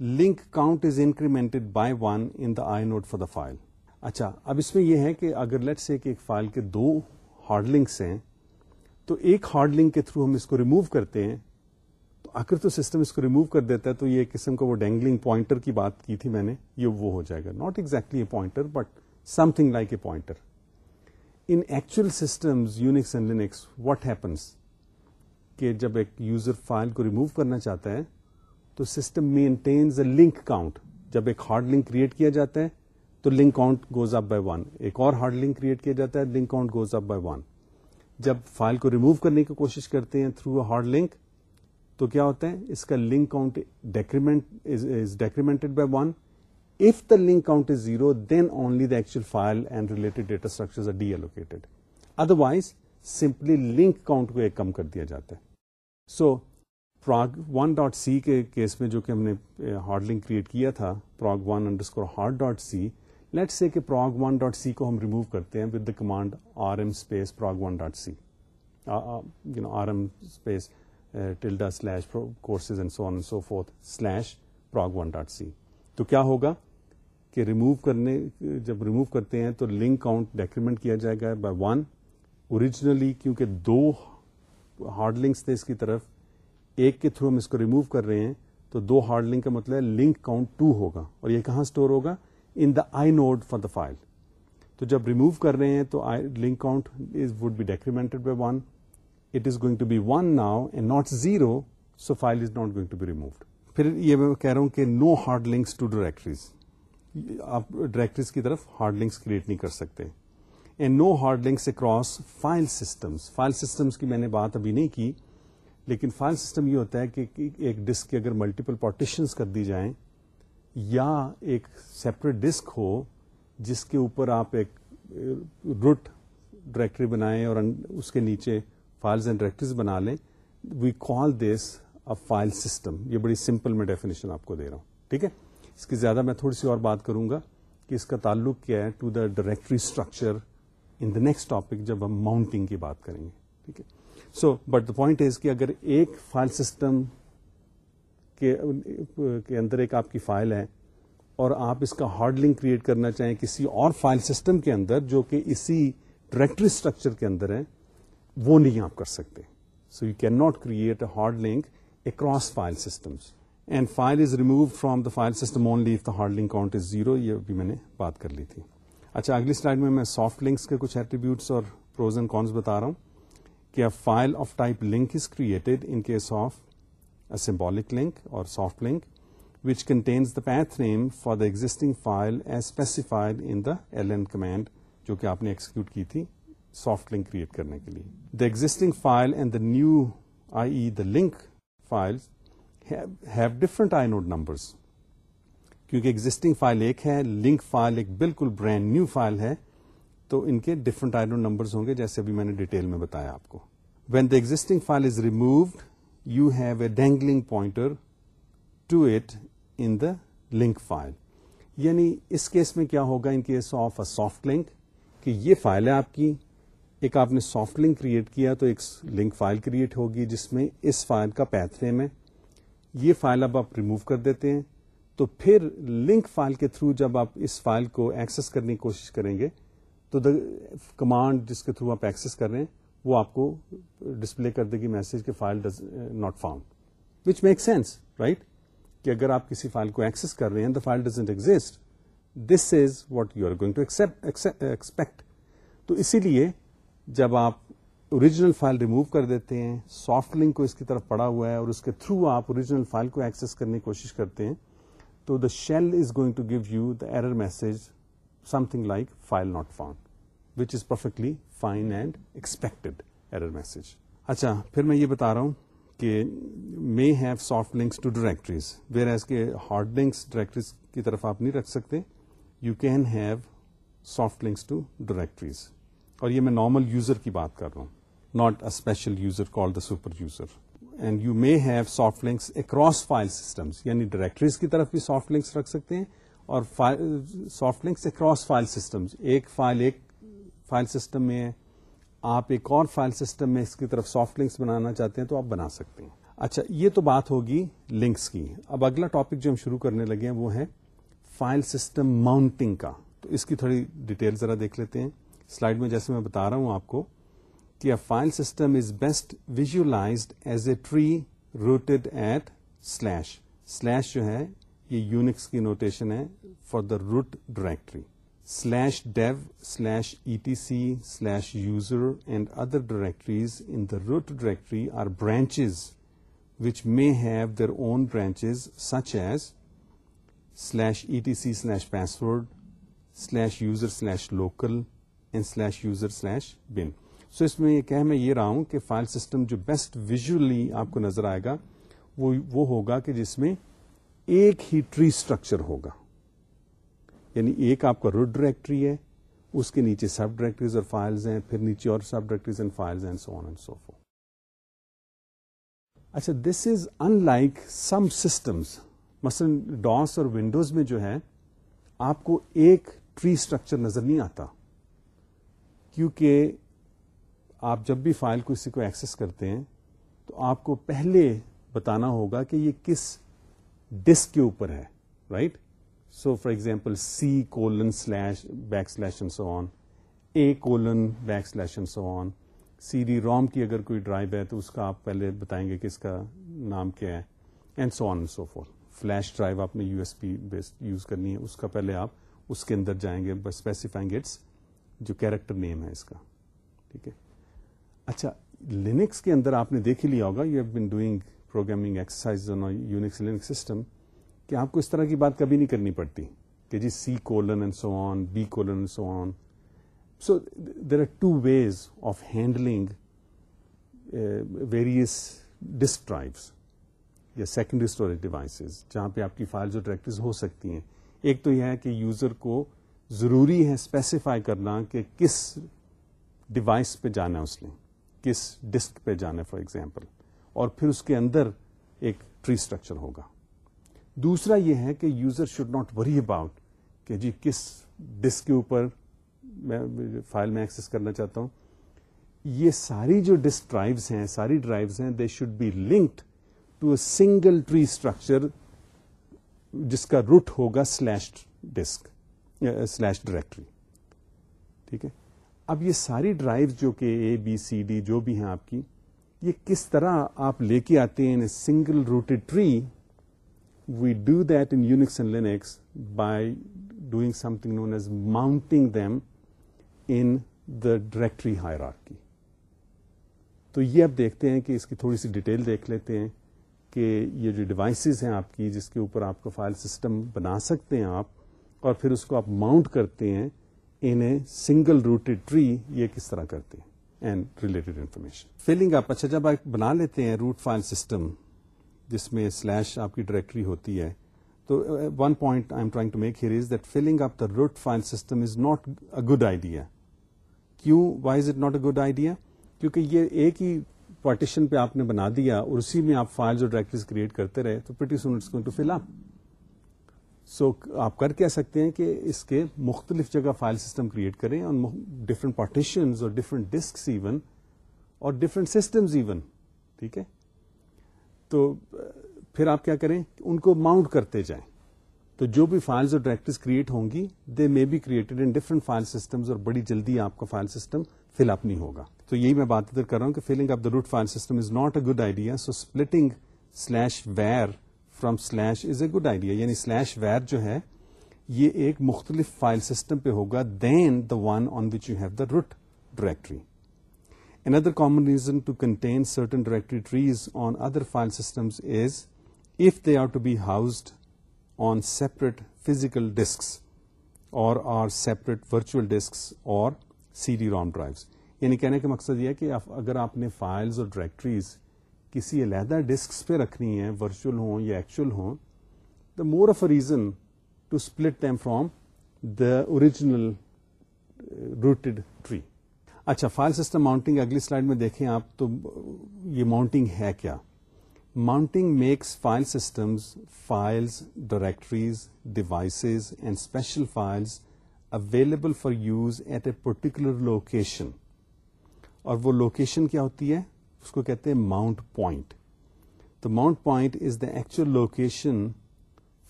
Link count is incremented by one in the inode for the file اچھا اب اس میں یہ ہے کہ اگر لیٹ سے ایک فائل کے دو ہارڈ لنکس ہیں، تو ایک ہارڈ لنک کے تھرو ہم اس کو ریموو کرتے ہیں اگر تو سسٹم اس کو ریموو کر دیتا ہے تو یہ قسم کا وہ ڈینگلنگ پوائنٹر کی بات کی تھی میں نے، یہ وہ ہو جائے گا۔ Not exactly a pointer but something like a pointer in actual systems Unix and Linux what happens کہ جب ایک یوزر فائل کو ریموو کرنا چاہتا ہے، تو system maintains a link count جب ایک ہارڈ لنک کریٹ کیا جاتا ہے، تو link count goes up by one ایک اور ہارڈ لنک کریٹ کیا جاتا ہے link count goes up by one جب فائل کو ریموو کرنے کی کوشش کرتے ہیں تھرو اے ہارڈ لنک تو کیا ہوتا ہے اس کا link count decremented by one If the link count is 0, then only the actual file and related data structures are deallocated. Otherwise, simply link count کو ایک کم کر دیا جاتا ہے۔ So prog one dot c کے کیس میں جو کہ ہم نے ہارڈ لنک کریٹ کیا تھا prog one underscore hard dot c let say کہ پراگ ون ڈاٹ سی کو ہم ریموو کرتے ہیں with the command R M space prog one dot c you tilde slash courses and so on so forth slash prog one dot c تو کیا ہوگا کہ remove کرنے جب ریموو کرتے ہیں تو لنک کاؤنٹ ڈیکریمنٹ کیا جائے گا بائی ون اوریجنلی کیونکہ دو ہارڈ لنکس تھے اس کی طرف، ایک کے تھرو ہم اس کو ریموو کر رہے ہیں، تو دو ہارڈ لنک کا مطلب لنک کاؤنٹ ٹو ہوگا۔ اور یہ کہاں اسٹور ہوگا؟ In the inode for the file تو جب ریموو کر رہے ہیں تو link count would be decremented by one it is going to be one now and not zero so file is not going to be removed پھر یہ میں کہہ رہا ہوں کہ no hard links to directories آپ ڈائریکٹریز کی طرف ہارڈ لنکس کریٹ نہیں کر سکتے and no hard links across file systems file systems کی میں نے بات ابھی نہیں کی لیکن فائل سسٹم یہ ہوتا ہے کہ ایک ڈسک کی اگر ملٹیپل پارٹیشنس کر دی جائیں یا ایک سیپریٹ ڈسک ہو جس کے اوپر آپ ایک روٹ ڈائریکٹری بنائیں اور اس کے نیچے فائلز اینڈ ڈائریکٹریز بنا لیں we call this a file system یہ بڑی سمپل میں ڈیفینیشن آپ کو دے رہا ہوں، ٹھیک ہے؟ اس کی زیادہ میں تھوڑی سی اور بات کروں گا کہ اس کا تعلق کیا ہے to the directory structure in the next topic جب ہم ماؤنٹنگ کی بات کریں گے، ٹھیک ہے؟ So but the point is کہ اگر ایک فائل سسٹم کے اندر ایک آپ کی فائل ہے اور آپ اس کا ہارڈ لنک کریٹ کرنا چاہیں کسی اور فائل سسٹم کے اندر جو کہ اسی ڈائریکٹری اسٹرکچر کے اندر ہے وہ نہیں آپ کر سکتے۔ So you can not create a hard link across file systems and file is removed from the file system only the hard link count is zero یہ بھی میں نے بات کر لی تھی۔ اچھا اگلی سلائڈ میں میں سافٹ لنکس کے کچھ ایٹریبیوٹس اور پروز اینڈ کونس بتا رہا ہوں کہ file of type link is created in case of symbolic link اور soft link which contains the path name for the existing file as specified in the L N command جو کہ آپ نے execute کی تھی۔ سافٹ لنک کریٹ کرنے کے لیے the existing file and the new I E the link file have different inode numbers کیونکہ ایگزٹنگ فائل ایک ہے لنک فائل ایک بالکل برانڈ نیو فائل ہے تو ان کے ڈفرنٹ آئی نوڈ نمبرز ہوں گے جیسے ابھی میں نے ڈیٹیل میں بتایا آپ کو when the existing file is removed you have a dangling pointer to it in the link file یعنی اس کیس میں کیا ہوگا in case of a soft link کہ یہ فائل ہے آپ کی ایک آپ نے سافٹ لنک کریٹ کیا تو ایک لنک فائل کریٹ ہوگی جس میں اس فائل کا پیتھ نیم ہے۔ یہ فائل اب آپ ریموو کر دیتے ہیں۔ تو پھر لنک فائل کے تھرو جب آپ اس فائل کو ایکسس کرنے کی کوشش کریں گے تو دا کمانڈ جس کے تھرو آپ ایکسس کر رہے ہیں وہ آپ کو ڈسپلے کر دے گی میسج کہ file does not found which make sense right کہ اگر آپ کسی فائل کو ایکسس کر رہے ہیں the file doesn't exist this is what you are going to expect تو اسی لیے جب آپ اوریجنل فائل ریموو کر دیتے ہیں سافٹ لنک کو اس کی طرف پڑا ہوا ہے اور اس کے تھرو آپ اوریجنل فائل کو ایکسس کرنے کی کوشش کرتے ہیں، تو the shell is going to give you the error message something like file not found which is perfectly fine and expected error message اچھا پھر میں یہ بتا رہا ہوں کہ may have soft links to directories whereas کے ہارڈ لنکس ڈائریکٹریز کی طرف آپ نہیں رکھ سکتے you can have soft links to directories اور یہ میں نارمل یوزر کی بات کر رہا ہوں not a special user call the super user and you may have soft links across file systems یعنی ڈائریکٹریز کی طرف بھی سافٹ لنکس رکھ سکتے ہیں اور soft links across file systems ایک فائل ایک فائل سسٹم میں ہے، آپ ایک اور فائل سسٹم میں اس کی طرف سافٹ لنکس بنانا چاہتے ہیں تو آپ بنا سکتے ہیں۔ اچھا یہ تو بات ہوگی لنکس کی۔ اب اگلا ٹاپک جو ہم شروع کرنے لگے ہیں وہ ہے فائل سسٹم ماؤنٹنگ کا۔ تو اس کی تھوڑی ڈیٹیل ذرا دیکھ لیتے ہیں۔ سلائڈ میں جیسے میں بتا رہا ہوں آپ کو کہ file system is best visualized as a tree rooted at slash. Slash جو ہے، یہ یونکس کی نوٹیشن ہے for the root directory. Slash dev, slash E T C, slash user and other directories in the root directory are branches which may have their own branches such as slash E T C, slash password slash user, slash local. And slash user slash bin. So اس میں یہ کہہ میں یہ رہا ہوں کہ file system جو best visually آپ کو نظر آئے گا، وہ وہ ہوگا کہ جس میں ایک ہی ٹری اسٹرکچر ہوگا۔ یعنی ایک آپ کا روٹ ڈائریکٹری ہے، اس کے نیچے سب ڈائریکٹریز اور فائلز ہیں، پھر نیچے اور subdirectories and files and so on and so فو اچھا this is in like some systems مثلاً ڈاس اور ونڈوز میں جو ہے، آپ کو ایک ٹری اسٹرکچر نظر نہیں آتا۔ کیونکہ آپ جب بھی فائل کو کسی کو ایکسس کرتے ہیں، تو آپ کو پہلے بتانا ہوگا کہ یہ کس ڈسک کے اوپر ہے right so for example C colon slash backslash so on A colon backslash so on C D ROM کی اگر کوئی ڈرائیو ہے، تو اس کا آپ پہلے بتائیں گے کہ اس کا نام کیا ہے and so on so forth flash drive آپ نے U S B based use کرنی ہے، اس کا پہلے آپ اس کے اندر جائیں گے اسپیسیفائنگ اٹس جو کیریکٹر نیم ہے اس کا، ٹھیک ہے؟ اچھا لینکس کے اندر آپ نے دیکھ ہی لیا ہوگا you have been doing programming exercise Unix Linux system کہ آپ کو اس طرح کی بات کبھی نہیں کرنی پڑتی، کہ G C colon and so on B colon and so on so there are two ways of handling various disk drives یا سیکنڈری اسٹوریج ڈیوائسز جہاں پہ آپ کی فائل جو ڈائریکٹریز ہو سکتی ہیں۔ ایک تو یہ ہے کہ یوزر کو ضروری ہے اسپیسیفائی کرنا کہ کس ڈیوائس پہ جانا ہے اس نے، کس ڈسک پہ جانا ہے فار ایگزامپل اور پھر اس کے اندر ایک ٹری اسٹرکچر ہوگا۔ دوسرا یہ ہے کہ user should not worry about کہ جی کس ڈسک کے اوپر میں فائل میں ایکسس کرنا چاہتا ہوں۔ یہ ساری جو ڈسک ڈرائیوز ہیں، ساری ڈرائیوز ہیں they should be linked to a single tree structure جس کا روٹ ہوگا سلیش ڈسک سلیش ڈائریکٹری ٹھیک ہے؟ اب یہ ساری ڈرائیو جو کہ اے بی سی ڈی جو بھی ہیں آپ کی، یہ کس طرح آپ لے کے آتے ہیں single rooted tree we do that in Unix and Linux by doing something known as mounting them in the directory hierarchy تو یہ آپ دیکھتے ہیں کہ اس کی تھوڑی سی ڈیٹیل دیکھ لیتے ہیں کہ یہ جو ڈیوائسز ہیں آپ کی، جس کے اوپر آپ کا فائل سسٹم بنا سکتے ہیں آپ اور پھر اس کو آپ ماؤنٹ کرتے ہیں in a single rooted tree یہ کس طرح کرتے ہیں اینڈ ریلیٹڈ انفارمیشن فیلنگ آپ اچھا جب آپ بنا لیتے ہیں روٹ فائل سسٹم جس میں سلیش آپ کی ڈائریکٹری ہوتی ہے، تو one point I am trying to make here is that filling up the root file system is not a good idea کیوں؟ Why is it not a good idea کیونکہ یہ ایک ہی پارٹیشن پہ آپ نے بنا دیا اور اسی میں آپ فائل اور ڈائریکٹریز کریٹ کرتے رہے، تو pretty soon it's going to fill up so آپ کر کہہ سکتے ہیں کہ اس کے مختلف جگہ فائل سسٹم کریٹ کریں اور ڈفرنٹ پارٹیشنز اور ڈفرنٹ ڈسکس ایون اور ڈفرنٹ سسٹمز ایون ٹھیک ہے؟ تو، پھر آپ کیا کریں؟ ان کو ماؤنٹ کرتے جائیں۔ تو جو بھی فائلز اور ڈائریکٹریز کریٹ ہوں گی they may be created in different file systems اور بڑی جلدی آپ کا فائل سسٹم فل اپ نہیں ہوگا۔ تو یہی میں بات ادھر کر رہا ہوں کہ filling off the root file system is not a good idea so splitting slash var from slash is a good idea یعنی سلیش ویر جو ہے، یہ ایک مختلف فائل سسٹم پہ ہوگا then the one on which you have the root directory another common reason to contain certain directory trees on other file system is if they are to be housed on separate physical disks اور are separate virtual disks اور C D Ram drive یعنی کہنے کا مقصد یہ ہے کہ اگر آپ نے فائلز اور ڈائریکٹریز کسی علیحدہ ڈسکس پہ رکھنی ہے ورچوئل ہوں یا ایکچوئل ہوں the more of a reason to split time from the original rooted tree اچھا فائل سسٹم ماؤنٹنگ اگلی سلائڈ میں دیکھیں آپ تو یہ ماؤنٹنگ ہے کیا؟ Mounting makes file systems files directories devices and special files available for use at a particular location اور وہ لوکیشن کیا ہوتی ہے؟ اس کو کہتے ہیں mount point. The mount point is the actual location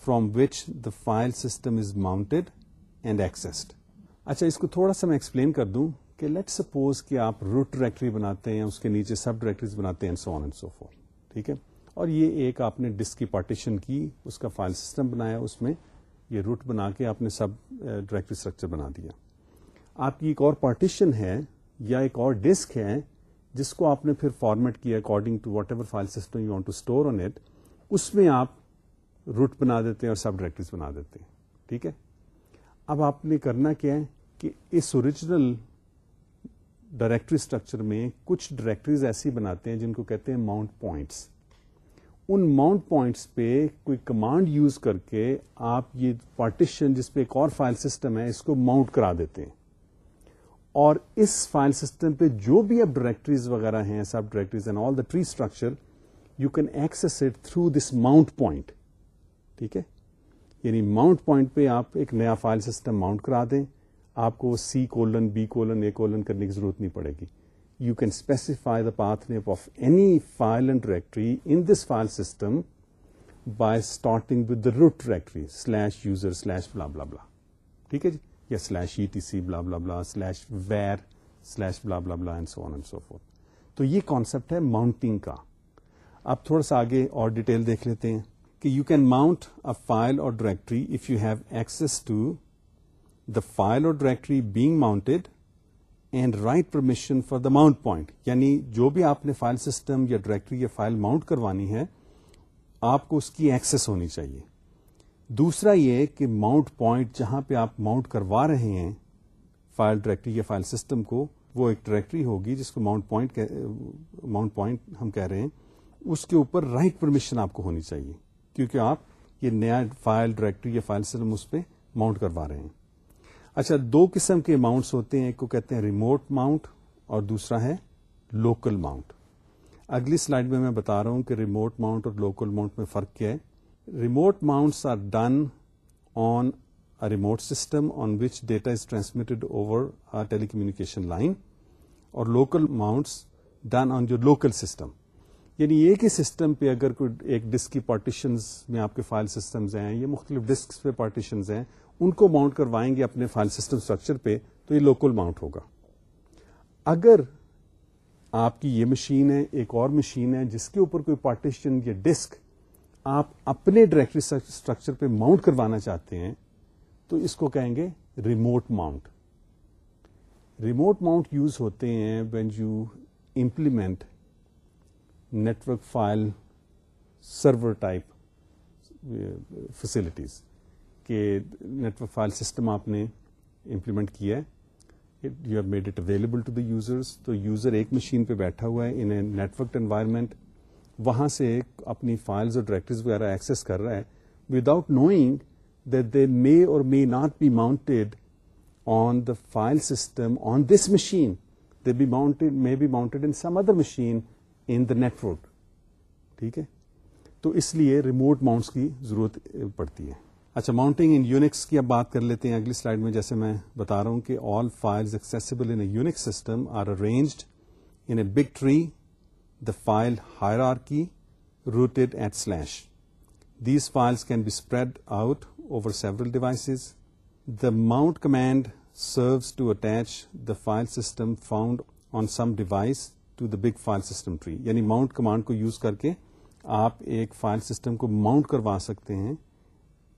from which the file system is mounted and accessed اچھا اس کو تھوڑا سا میں ایکسپلین کر دوں کہ لیٹ سپوز کہ آپ روٹ ڈائریکٹری بناتے ہیں، اس کے نیچے سب ڈائریکٹریز بناتے ہیں سو اینڈ سو فور ٹھیک ہے؟ اور یہ ایک آپ نے ڈسک کی پارٹیشن کی، اس کا فائل سسٹم بنایا، اس میں یہ روٹ بنا کے آپ نے سب ڈائریکٹری اسٹرکچر بنا دیا۔ آپ کی ایک اور پارٹیشن ہے یا ایک اور ڈسک ہے جس کو آپ نے پھر فارمیٹ کیا according to whatever file system you want to store on it اس میں آپ روٹ بنا دیتے ہیں اور سب ڈائریکٹریز بنا دیتے ہیں. ٹھیک ہے؟ اب آپ نے کرنا کیا ہے کہ اس اوریجنل ڈائریکٹری اسٹرکچر میں کچھ ڈائریکٹریز ایسی بناتے ہیں جن کو کہتے ہیں ماؤنٹ پوائنٹس ان ماؤنٹ پوائنٹس پہ کوئی کمانڈ یوز کر کے آپ یہ پارٹیشن جس پہ ایک اور فائل سسٹم ہے اس کو ماؤنٹ کرا دیتے ہیں. اور اس فائل سسٹم پہ جو بھی اب ڈائریکٹریز وغیرہ ہیں subdirectories and all the tree structure you can access it through this mount point ٹھیک ہے؟ یعنی ماؤنٹ پوائنٹ پہ آپ ایک نیا فائل سسٹم ماؤنٹ کرا دیں۔ آپ کو C colon B colon A colon کرنے کی ضرورت نہیں پڑے گی۔ You can specify the path name of any file and directory in this file system by starting with the root directory slash user slash blah blah blah ٹھیک ہے جی؟ یا slash E T C blah blah blah slash Veer slash blah blah blah and so and so forth تو یہ concept ہے mounting کا۔ اب تھوڑا سا آگے اور ڈیٹیل دیکھ لیتے ہیں کہ you can mount a file or directory if you have access to the file or directory being mounted and write permission for the mount point یعنی جو بھی آپ نے فائل سسٹم یا ڈائریکٹری یا فائل ماؤنٹ کروانی ہے، آپ کو اس کی ایکسس ہونی چاہیے۔ دوسرا یہ کہ ماؤنٹ پوائنٹ جہاں پہ آپ ماؤنٹ کروا رہے ہیں، فائل ڈائریکٹری یا فائل سسٹم کو، وہ ایک ڈائریکٹری ہوگی جس کو ماؤنٹ پوائنٹ ماؤنٹ پوائنٹ ہم کہہ رہے ہیں، اس کے اوپر رائٹ پرمیشن آپ کو ہونی چاہیے، کیونکہ آپ یہ نیا فائل ڈائریکٹری یا فائل سسٹم اس پہ ماؤنٹ کروا رہے ہیں۔ اچھا دو قسم کے ماؤنٹس ہوتے ہیں، ایک کو کہتے ہیں ریموٹ ماؤنٹ اور دوسرا ہے لوکل ماؤنٹ۔ اگلی سلائڈ میں میں بتا رہا ہوں کہ ریموٹ ماؤنٹ اور لوکل ماؤنٹ میں فرق کیا ہے۔ Remote mounts are done on a remote system on which data is transmitted over telecommunication line اور local mounts done on your local system یعنی ایک ہی سسٹم پہ اگر کوئی ایک ڈسک کی پارٹیشنز میں آپ کے فائل سسٹمز ہیں یا مختلف ڈسک پہ پارٹیشنز ہیں، ان کو ماؤنٹ کروائیں گے اپنے فائل سسٹم اسٹرکچر پہ، تو یہ لوکل ماؤنٹ ہوگا۔ اگر آپ کی یہ مشین ہے، ایک اور مشین ہے، جس کے اوپر کوئی پارٹیشن یا ڈسک آپ اپنے ڈائریکٹری اسٹرکچر پہ ماؤنٹ کروانا چاہتے ہیں، تو اس کو کہیں گے remote mount remote mount use ہوتے ہیں when you implement network file server type facilities کہ نیٹورک فائل سسٹم آپ نے امپلیمنٹ کیا ہے you have made it available to the users تو یوزر ایک مشین پہ بیٹھا ہوا ہے ان اے نیٹورک انوائرمنٹ وہاں سے اپنی فائلز اور ڈائریکٹریز وغیرہ ایکسس کر رہا ہے without knowing that they may or may not be mounted on the file system on this machine they be mounted may be mounted in some other machine in the network ٹھیک ہے؟ تو اس لیے remote mounts کی ضرورت پڑتی ہے۔ اچھا mounting in Unix کی اب بات کر لیتے ہیں۔ اگلی سلائڈ میں جیسے میں بتا رہا ہوں کہ all files accessible in Unix system are arranged in a big tree the file hierarchy rooted at slash. These files can be spread out over several devices. The mount command serves to attach the file system found on some device to the big file system tree. یعنی mount command کو use کر کے آپ ایک file system کو Mount کروا سکتے ہیں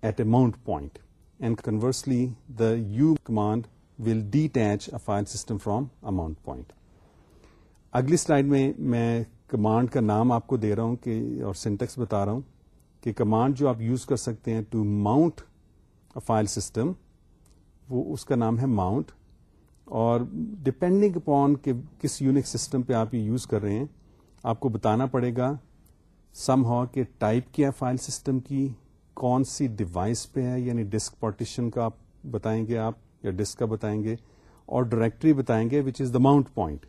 at a mount point and conversely the you command will detach a file system from a mount point اگلی سلائڈ میں میں کمانڈ کا نام آپ کو دے رہا ہوں کہ اور سینٹیکس بتا رہا ہوں کہ کمانڈ جو آپ یوز کر سکتے ہیں ٹو ماؤنٹ فائل سسٹم، وہ اس کا نام ہے ماؤنٹ، اور ڈپینڈنگ اپون کہ کس یونک سسٹم پہ آپ یہ یوز کر رہے ہیں، آپ کو بتانا پڑے گا سم ہو کہ ٹائپ کیا فائل سسٹم کی، کون سی ڈیوائس پہ ہے یعنی ڈسک پارٹیشن کا آپ بتائیں گے آپ یا ڈسک کا بتائیں گے، اور ڈائریکٹری بتائیں گے which is the mount point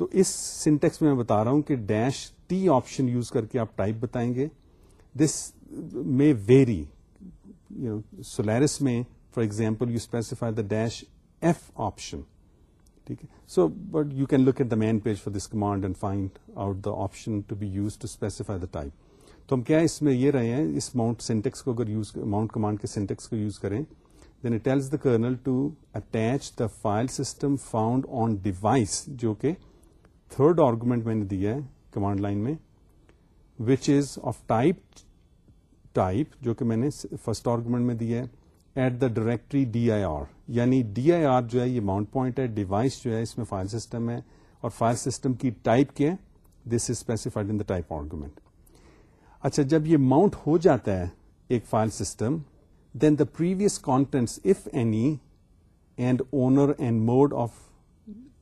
تو اس سنٹیکس میں میں بتا رہا ہوں کہ ڈیش ٹی آپشن یوز کر کے آپ ٹائپ بتائیں گے۔ دس مے ویری سولیرس میں for example you specify the dash F option ٹھیک ہے؟ So but you can look at the man page for this command and find out the option to be use to specify the type تو ہم کیا اس میں یہ رہے ہیں؟ اس ماؤنٹ سینٹیکس کو اگر یوز ماؤنٹ کمانڈ کے سینٹیکس کو یوز کریں then it tells the kernel to attach the file system found on device جو کہ تھرڈ آرگومنٹ میں نے دیا ہے کمانڈ لائن میں which is of type type جو کہ میں نے فرسٹ آرگومنٹ میں دیا ہے at the directory D I R یعنی ڈی آئی آر جو ہے یہ ماؤنٹ پوائنٹ ہے ڈیوائس جو ہے اس میں فائل سسٹم ہے، اور فائل سسٹم کی ٹائپ کیا this is specified in the type argument اچھا جب یہ ماؤنٹ ہو جاتا ہے ایک file system then the previous contents if any and owner and mode of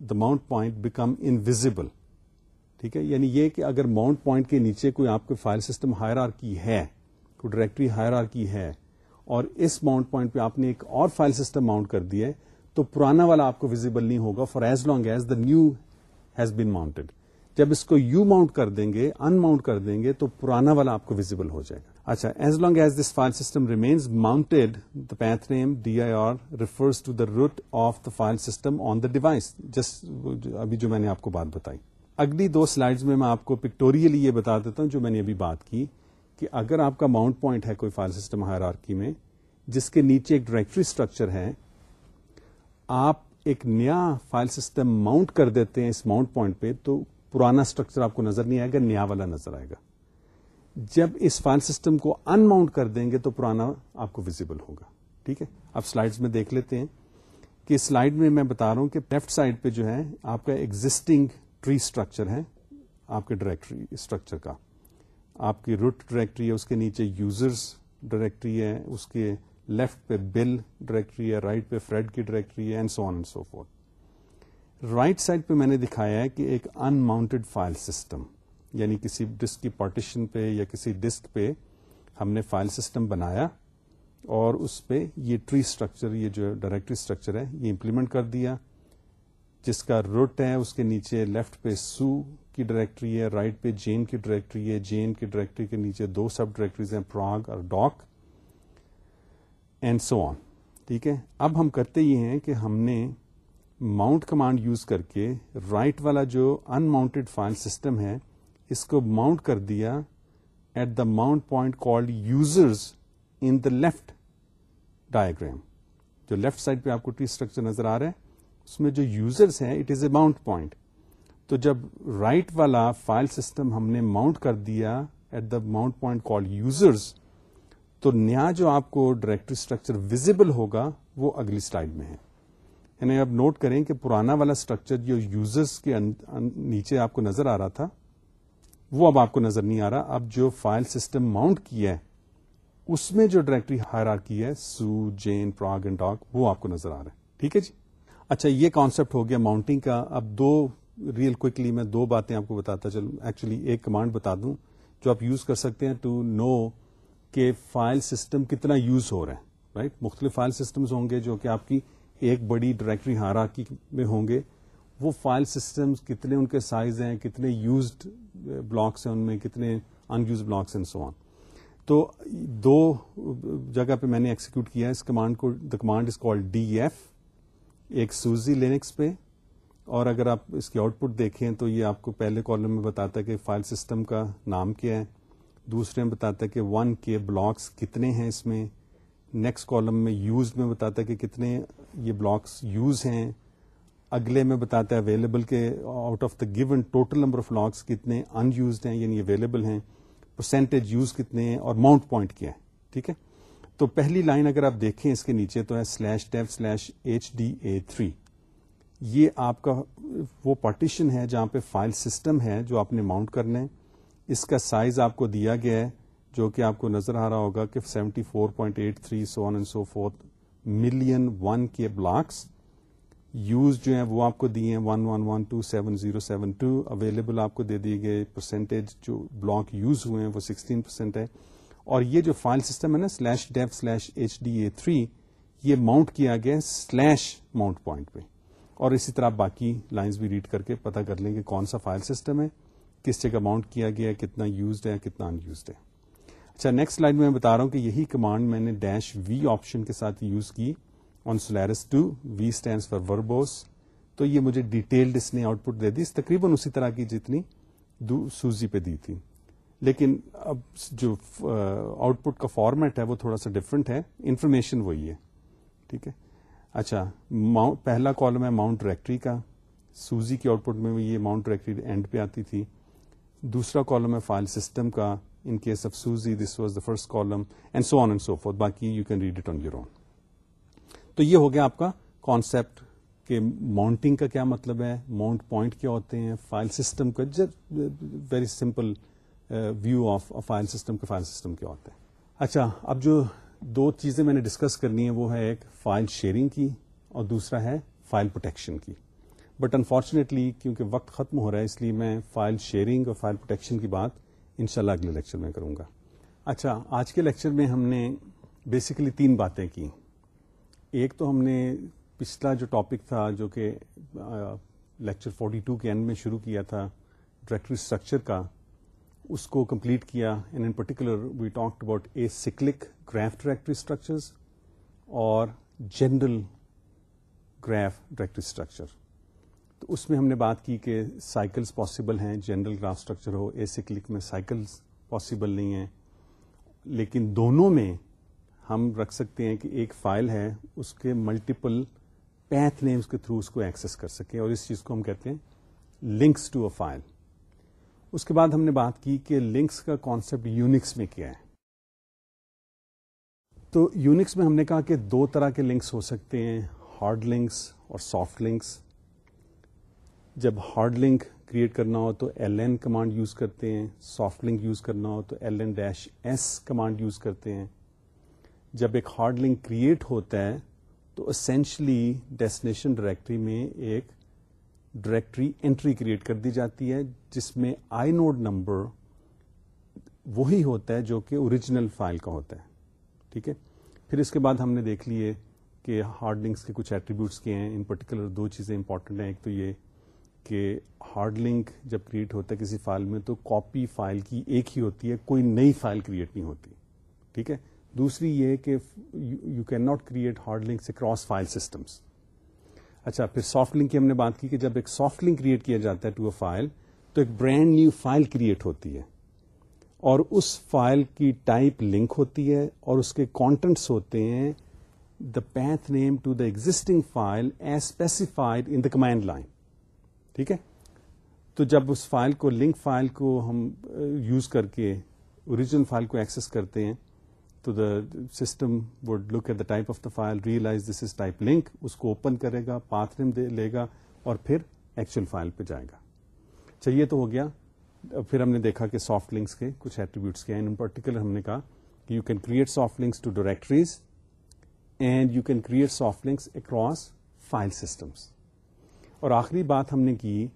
the mount point become invisible ٹھیک ہے؟ یعنی یہ کہ اگر ماؤنٹ پوائنٹ کے نیچے کوئی آپ کو فائل سسٹم ہائر آر کی ہے، کوئی ڈائریکٹری ہائر آر کی ہے، اور اس ماؤنٹ پوائنٹ پہ آپ نے ایک اور فائل سسٹم ماؤنٹ کر دیا تو پرانا والا آپ کو ویزیبل نہیں ہوگا for as long as the new has been mounted جب اس کو یو ماؤنٹ کر دیں گے ان ماؤنٹ کر دیں گے، تو پرانا والا آپ کو ویزیبل ہو جائے گا۔ اچھا as long as this file system remains mounted the path name D I R refers to the root of the file system on the device just ابھی جو میں نے آپ کو بات بتائی اگلی دو سلائڈز میں میں آپ کو پکٹوریلی یہ بتا دیتا ہوں جو میں نے ابھی بات کی کہ اگر آپ کا ماؤنٹ پوائنٹ ہے کوئی فائل سسٹم ہائر آرکی میں جس کے نیچے ایک ڈائریکٹری اسٹرکچر ہے آپ ایک نیا فائل سسٹم ماؤنٹ کر دیتے ہیں اس ماؤنٹ پوائنٹ پہ تو پرانا اسٹرکچر آپ کو نظر نہیں آئے گا نیا والا نظر آئے گا جب اس فائل سسٹم کو ان ماؤنٹ کر دیں گے تو پرانا آپ کو ویزیبل ہوگا۔ ٹھیک ہے؟ اب سلائڈز میں دیکھ لیتے ہیں کہ سلائڈ میں میں بتا رہا ہوں کہ لیفٹ سائڈ پہ جو ہے آپ کا ایگزٹنگ ٹری اسٹرکچر ہے، آپ کے ڈائریکٹری اسٹرکچر کا۔ آپ کی روٹ ڈائریکٹری ہے، اس کے نیچے یوزرس ڈائریکٹری ہے، اس کے لیفٹ پہ بل ڈائریکٹری ہے رائٹ پہ فریڈ کی ڈائریکٹری ہے and so on and so forth right side پہ میں نے دکھایا ہے کہ ایک ان ماؤنٹڈ فائل سسٹم یعنی کسی ڈسک کی پارٹیشن پہ یا کسی ڈسک پہ ہم نے فائل سسٹم بنایا اور اس پہ یہ ٹری اسٹرکچر یہ جو ڈائریکٹری اسٹرکچر ہے، یہ امپلیمنٹ کر دیا۔ جس کا روٹ ہے، اس کے نیچے لیفٹ پہ سو کی ڈائریکٹری ہے رائٹ پہ جین کی ڈائریکٹری ہے۔ جین کی ڈائریکٹری کے نیچے دو سب ڈائریکٹریز ہیں پراگ اور ڈاک اینڈ سو آن ٹھیک ہے؟ اب ہم کرتے یہ ہیں کہ ہم نے ماؤنٹ کمانڈ یوز کر کے رائٹ right والا جو ان ماؤنٹڈ فائل سسٹم ہے اس کو ماؤنٹ کر دیا at the mount point called users in the left diagram جو لیفٹ سائڈ پہ آپ کو ٹری اسٹرکچر نظر آ رہا ہے، اس میں جو یوزرس ہیں it is a mount point تو جب رائٹ right والا فائل سسٹم ہم نے ماؤنٹ کر دیا at the mount point called users تو نیا جو آپ کو ڈائریکٹری اسٹرکچر ویزیبل ہوگا، وہ اگلی سلائڈ میں ہے۔ یعنی اب نوٹ کریں کہ پرانا والا اسٹرکچر جو یوزرس کے نیچے آپ کو نظر آ رہا تھا وہ اب آپ کو نظر نہیں آ رہا، اب جو فائل سسٹم ماؤنٹ کیا ہے، اس میں جو ڈائریکٹری ہائر کی ہے، سو، جین، پراگ اینڈ ڈاک وہ آپ کو نظر آ رہا ہے۔ ٹھیک ہے جی؟ اچھا یہ کانسیپٹ ہو گیا ماؤنٹنگ کا۔ اب دو ریئل کوکلی میں دو باتیں آپ کو بتاتا چلوں۔ ایکچولی ایک کمانڈ بتا دوں جو آپ یوز کر سکتے ہیں ٹو نو کہ فائل سسٹم کتنا یوز ہو رہا ہے رائٹ right? مختلف فائل سسٹمز ہوں گے جو کہ آپ کی ایک بڑی ڈائریکٹری ہارا کی میں ہوں گے۔ وہ فائل سسٹمز کتنے ان کے سائز ہیں، کتنے یوزڈ بلاکس ہیں ان میں، کتنے ان یوز بلاکس ہیں سو آن تو دو جگہ پہ میں نے ایکسیکیوٹ کیا اس کمانڈ کو the command is call D F ایک سوزی لینکس پہ۔ اور اگر آپ اس کی آؤٹ پٹ دیکھیں تو یہ آپ کو پہلے کالم میں بتاتا ہے کہ فائل سسٹم کا نام کیا ہے۔ دوسرے میں بتاتا ہے کہ ون کے بلاکس کتنے ہیں اس میں۔ نیکسٹ کالم میں یوز میں بتاتا ہے کہ کتنے یہ بلاکس یوز ہیں۔ اگلے میں بتاتا ہے اویلیبل کے out of the given total number of blocks کتنے ان یوزڈ ہیں یعنی اویلیبل ہیں پرسینٹیج یوز کتنے ہیں اور ماؤنٹ پوائنٹ کیا ہے، ٹھیک ہے؟ تو پہلی لائن اگر آپ دیکھیں اس کے نیچے تو ہے slash tape slash H D A three یہ آپ کا وہ پارٹیشن ہے جہاں پہ فائل سسٹم ہے جو آپ نے ماؤنٹ کرنا ہے۔ اس کا سائز آپ کو دیا گیا ہے، جو کہ آپ کو نظر آ رہا ہوگا کہ seventy four point eight three so and so forth million one K blocks use جو ہیں وہ آپ کو دیے ہیں one one one two seven zero seven two available آپ کو دے دیے گئے پرسنٹیج جو بلاک یوز ہوئے ہیں وہ سکسٹین پرسینٹ ہے. اور یہ جو فائل سسٹم ہے نا slash dev slash H D A three یہ ماؤنٹ کیا گیا سلیش ماؤنٹ پوائنٹ پہ. اور اسی طرح باقی لائنز بھی ریڈ کر کے پتا کر لیں گے کون سا فائل سسٹم ہے، کس جگہ ماؤنٹ کیا گیا کتنا یوزڈ ہے، کتنا ان یوزڈ ہے. اچھا نیکسٹ سلائڈ میں بتا رہا ہوں کہ یہی کمانڈ میں نے ڈیش وی آپشن کے ساتھ یوز کی on Solaris two V stand for verbose تو یہ مجھے ڈیٹیلڈ اس نے آؤٹ پٹ دے دی۔ تقریباً اسی طرح کی جتنی سوزی پہ دی تھی۔ لیکن اب جو آؤٹ پٹ کا فارمیٹ ہے وہ تھوڑا سا ڈفرنٹ ہے۔ انفارمیشن وہی ہے۔ ٹھیک ہے؟ اچھا پہلا کالم ہے ماؤنٹ ڈائریکٹری کا۔ سوزی کی آؤٹ پٹ میں بھی یہ ماؤنٹ ڈائریکٹری اینڈ پہ آتی تھی۔ دوسرا کالم ہے فائل سسٹم کا۔ In case of SUSE this was the first column and so on and so forth باقی you can read it on your own تو یہ ہو گیا آپ کا کانسیپٹ کہ ماؤنٹنگ کا کیا مطلب ہے؟ ماؤنٹ پوائنٹ کیا ہوتے ہیں؟ فائل سسٹم کا very simple view of file system کا فائل سسٹم کیا ہوتا ہے اچھا اب جو دو چیزیں میں نے ڈسکس کرنی ہے وہ ہے ایک فائل شیئرنگ کی اور دوسرا ہے فائل پروٹیکشن کی۔ بٹ انفارچونیٹلی کیونکہ وقت ختم ہو رہا ہے، اس لیے میں فائل شیئرنگ اور فائل پروٹیکشن کی بات انشاءاللہ اگلے لیکچر میں کروں گا۔ اچھا آج کے لیکچر میں ہم نے بیسیکلی تین باتیں کی۔ ایک تو ہم نے پچھلا جو ٹاپک تھا جو کہ لیکچر 42 ٹو کے اینڈ میں شروع کیا تھا ڈائریکٹری اسٹرکچر کا، اس کو کمپلیٹ کیا and in particular we talk about acyclic graph directory structures اور جنرل گراف ڈائریکٹری اسٹرکچر تو اس میں ہم نے بات کی کہ سائیکلز پاسبل ہیں جنرل گراف اسٹرکچر ہو اے سکلک میں سائیکلز پاسبل نہیں ہیں، لیکن دونوں میں ہم رکھ سکتے ہیں کہ ایک فائل ہے، اس کے ملٹیپل پیتھ نیمس کے تھرو اس کو ایکسس کر سکیں اور اس چیز کو ہم کہتے ہیں لنکس ٹو اے فائل اس کے بعد ہم نے بات کی کہ لنکس کا کانسیپٹ یونکس میں کیا ہے۔ تو یونکس میں ہم نے کہا کہ دو طرح کے لنکس ہو سکتے ہیں ہارڈ لنکس اور سافٹ لنکس جب ہارڈ لنک کریٹ کرنا ہو تو ایل این کمانڈ یوز کرتے ہیں سافٹ لنک یوز کرنا ہو تو L N dash S command use کرتے ہیں۔ جب ایک ہارڈ لنک کریٹ ہوتا ہے، تو اسینشلی ڈیسٹینیشن ڈائریکٹری میں ایک ڈائریکٹری انٹری کریٹ کر دی جاتی ہے، جس میں آئی نوڈ نمبر وہی ہوتا ہے جو کہ اوریجنل فائل کا ہوتا ہے۔ ٹھیک ہے؟ پھر اس کے بعد ہم نے دیکھ لیے کہ ہارڈ لنکس کے کچھ ایٹریبیوٹس کے ہیں۔ ان پرٹیکولر دو چیزیں امپورٹنٹ ہیں۔ ایک تو یہ کہ ہارڈ لنک جب کریٹ ہوتا ہے کسی فائل میں، تو کاپی فائل کی ایک ہی ہوتی ہے، کوئی نئی فائل کریٹ نہیں ہوتی۔ ٹھیک ہے؟ دوسری یہ کہ you can not create hard links across file systems اچھا پھر سافٹ لنک کی ہم نے بات کی کہ جب ایک سافٹ لنک کریٹ کیا جاتا ہے ٹو اے فائل تو ایک برانڈ نیو فائل کریٹ ہوتی ہے۔ اور اس فائل کی ٹائپ لنک ہوتی ہے اور اس کے کانٹینٹس ہوتے ہیں the path name to the existing file as specified in the command line ٹھیک ہے؟ تو جب اس فائل کو لنک فائل کو ہم uh, یوز کر کے اوریجنل فائل کو ایکسس کرتے ہیں تو the system would look at the type of the file realize this is type link اس کو اوپن کرے گا پاتھ نیم لے گا اور پھر ایکچوئل فائل پہ جائے گا چلیے تو ہو گیا پھر ہم نے دیکھا کہ سافٹ لنکس کے کچھ ایٹریبیوٹس کے ان پرٹیکولر ہم نے کہا کہ you can create soft links to directories and you can create soft links across file systems اور آخری بات ہم نے کی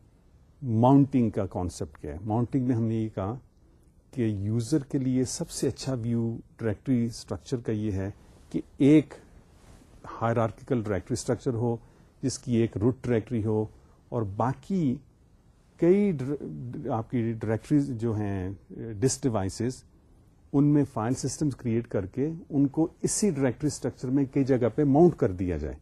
ماؤنٹنگ کا کانسیپٹ کیا ہے ماؤنٹنگ میں ہم نے یہ کہا کہ یوزر کے لیے سب سے اچھا ویو ڈائریکٹری اسٹرکچر کا یہ ہے کہ ایک ہائر آرکیکل ڈائریکٹری اسٹرکچر ہو، جس کی ایک روٹ ڈائریکٹری ہو، اور باقی کئی آپ کی ڈائریکٹریز جو ہیں ڈسک ڈیوائسز ان میں فائل سسٹمز کریٹ کر کے ان کو اسی ڈائریکٹری اسٹرکچر میں کئی جگہ پہ ماؤنٹ کر دیا جائے۔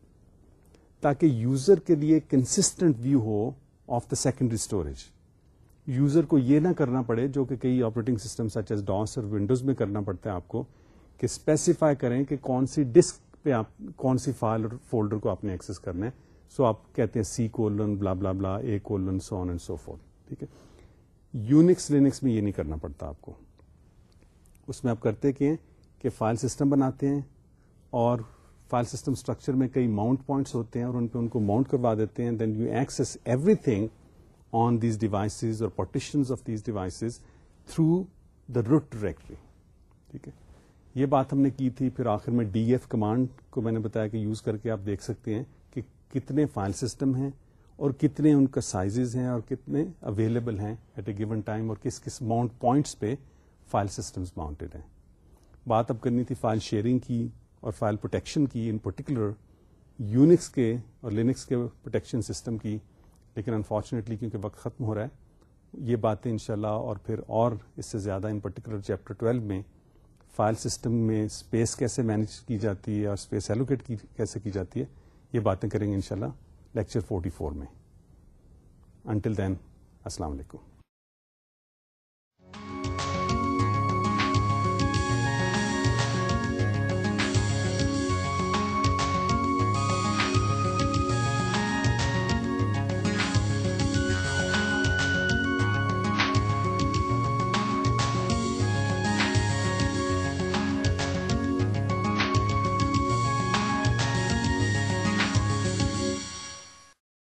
تاکہ یوزر کے لیے constant view who of the secondary storage user کو یہ نہ کرنا پڑے جو کہ کئی operating system such as DOS اور ونڈوز میں کرنا پڑتا ہے آپ کو کہ اسپیسیفائی کریں کہ کون سی ڈسک پہ آپ کون سی فائل اور فولڈر کو آپ نے ایکسس کرنا ہے. سو آپ کہتے ہیں سی colon blah blah blah A colon so on and so forth ٹھیک ہے؟ یونکس لینکس میں یہ نہیں کرنا پڑتا آپ کو. اس میں آپ کرتے کہ کہ فائل سسٹم بناتے ہیں اور فائل سسٹم اسٹرکچر میں کئی ماؤنٹ پوائنٹس ہوتے ہیں اور ان پہ ان کو ماؤنٹ کروا دیتے ہیں. Then you access everything on these devices اور partitions of these devices through the root directory ٹھیک ہے؟ یہ بات ہم نے کی تھی، پھر آخر میں ڈی ایف کمانڈ کو میں نے بتایا کہ یوز کر کے آپ دیکھ سکتے ہیں کہ کتنے فائل سسٹم ہیں اور کتنے ان کا سائزز ہیں اور کتنے اویلیبل ہیں ایٹ اے گیون ٹائم اور کس کس ماؤنٹ پوائنٹس پہ فائل سسٹمز ماؤنٹیڈ ہیں۔ بات اب کرنی تھی فائل شیئرنگ کی اور فائل پروٹیکشن کی ان پرٹیکولر یونکس کے اور لینکس کے پروٹیکشن سسٹم کی۔ لیکن انفارچونیٹلی کیونکہ وقت ختم ہو رہا ہے، یہ باتیں انشاءاللہ اور پھر اور اس سے زیادہ ان پرٹیکولر چیپٹر ٹویلو میں فائل سسٹم میں اسپیس کیسے مینج کی جاتی ہے اور اسپیس ایلوکیٹ کی، کیسے کی جاتی ہے، یہ باتیں کریں گے انشاءاللہ لیکچر فورٹی فور میں۔ انٹل دین السلام علیکم۔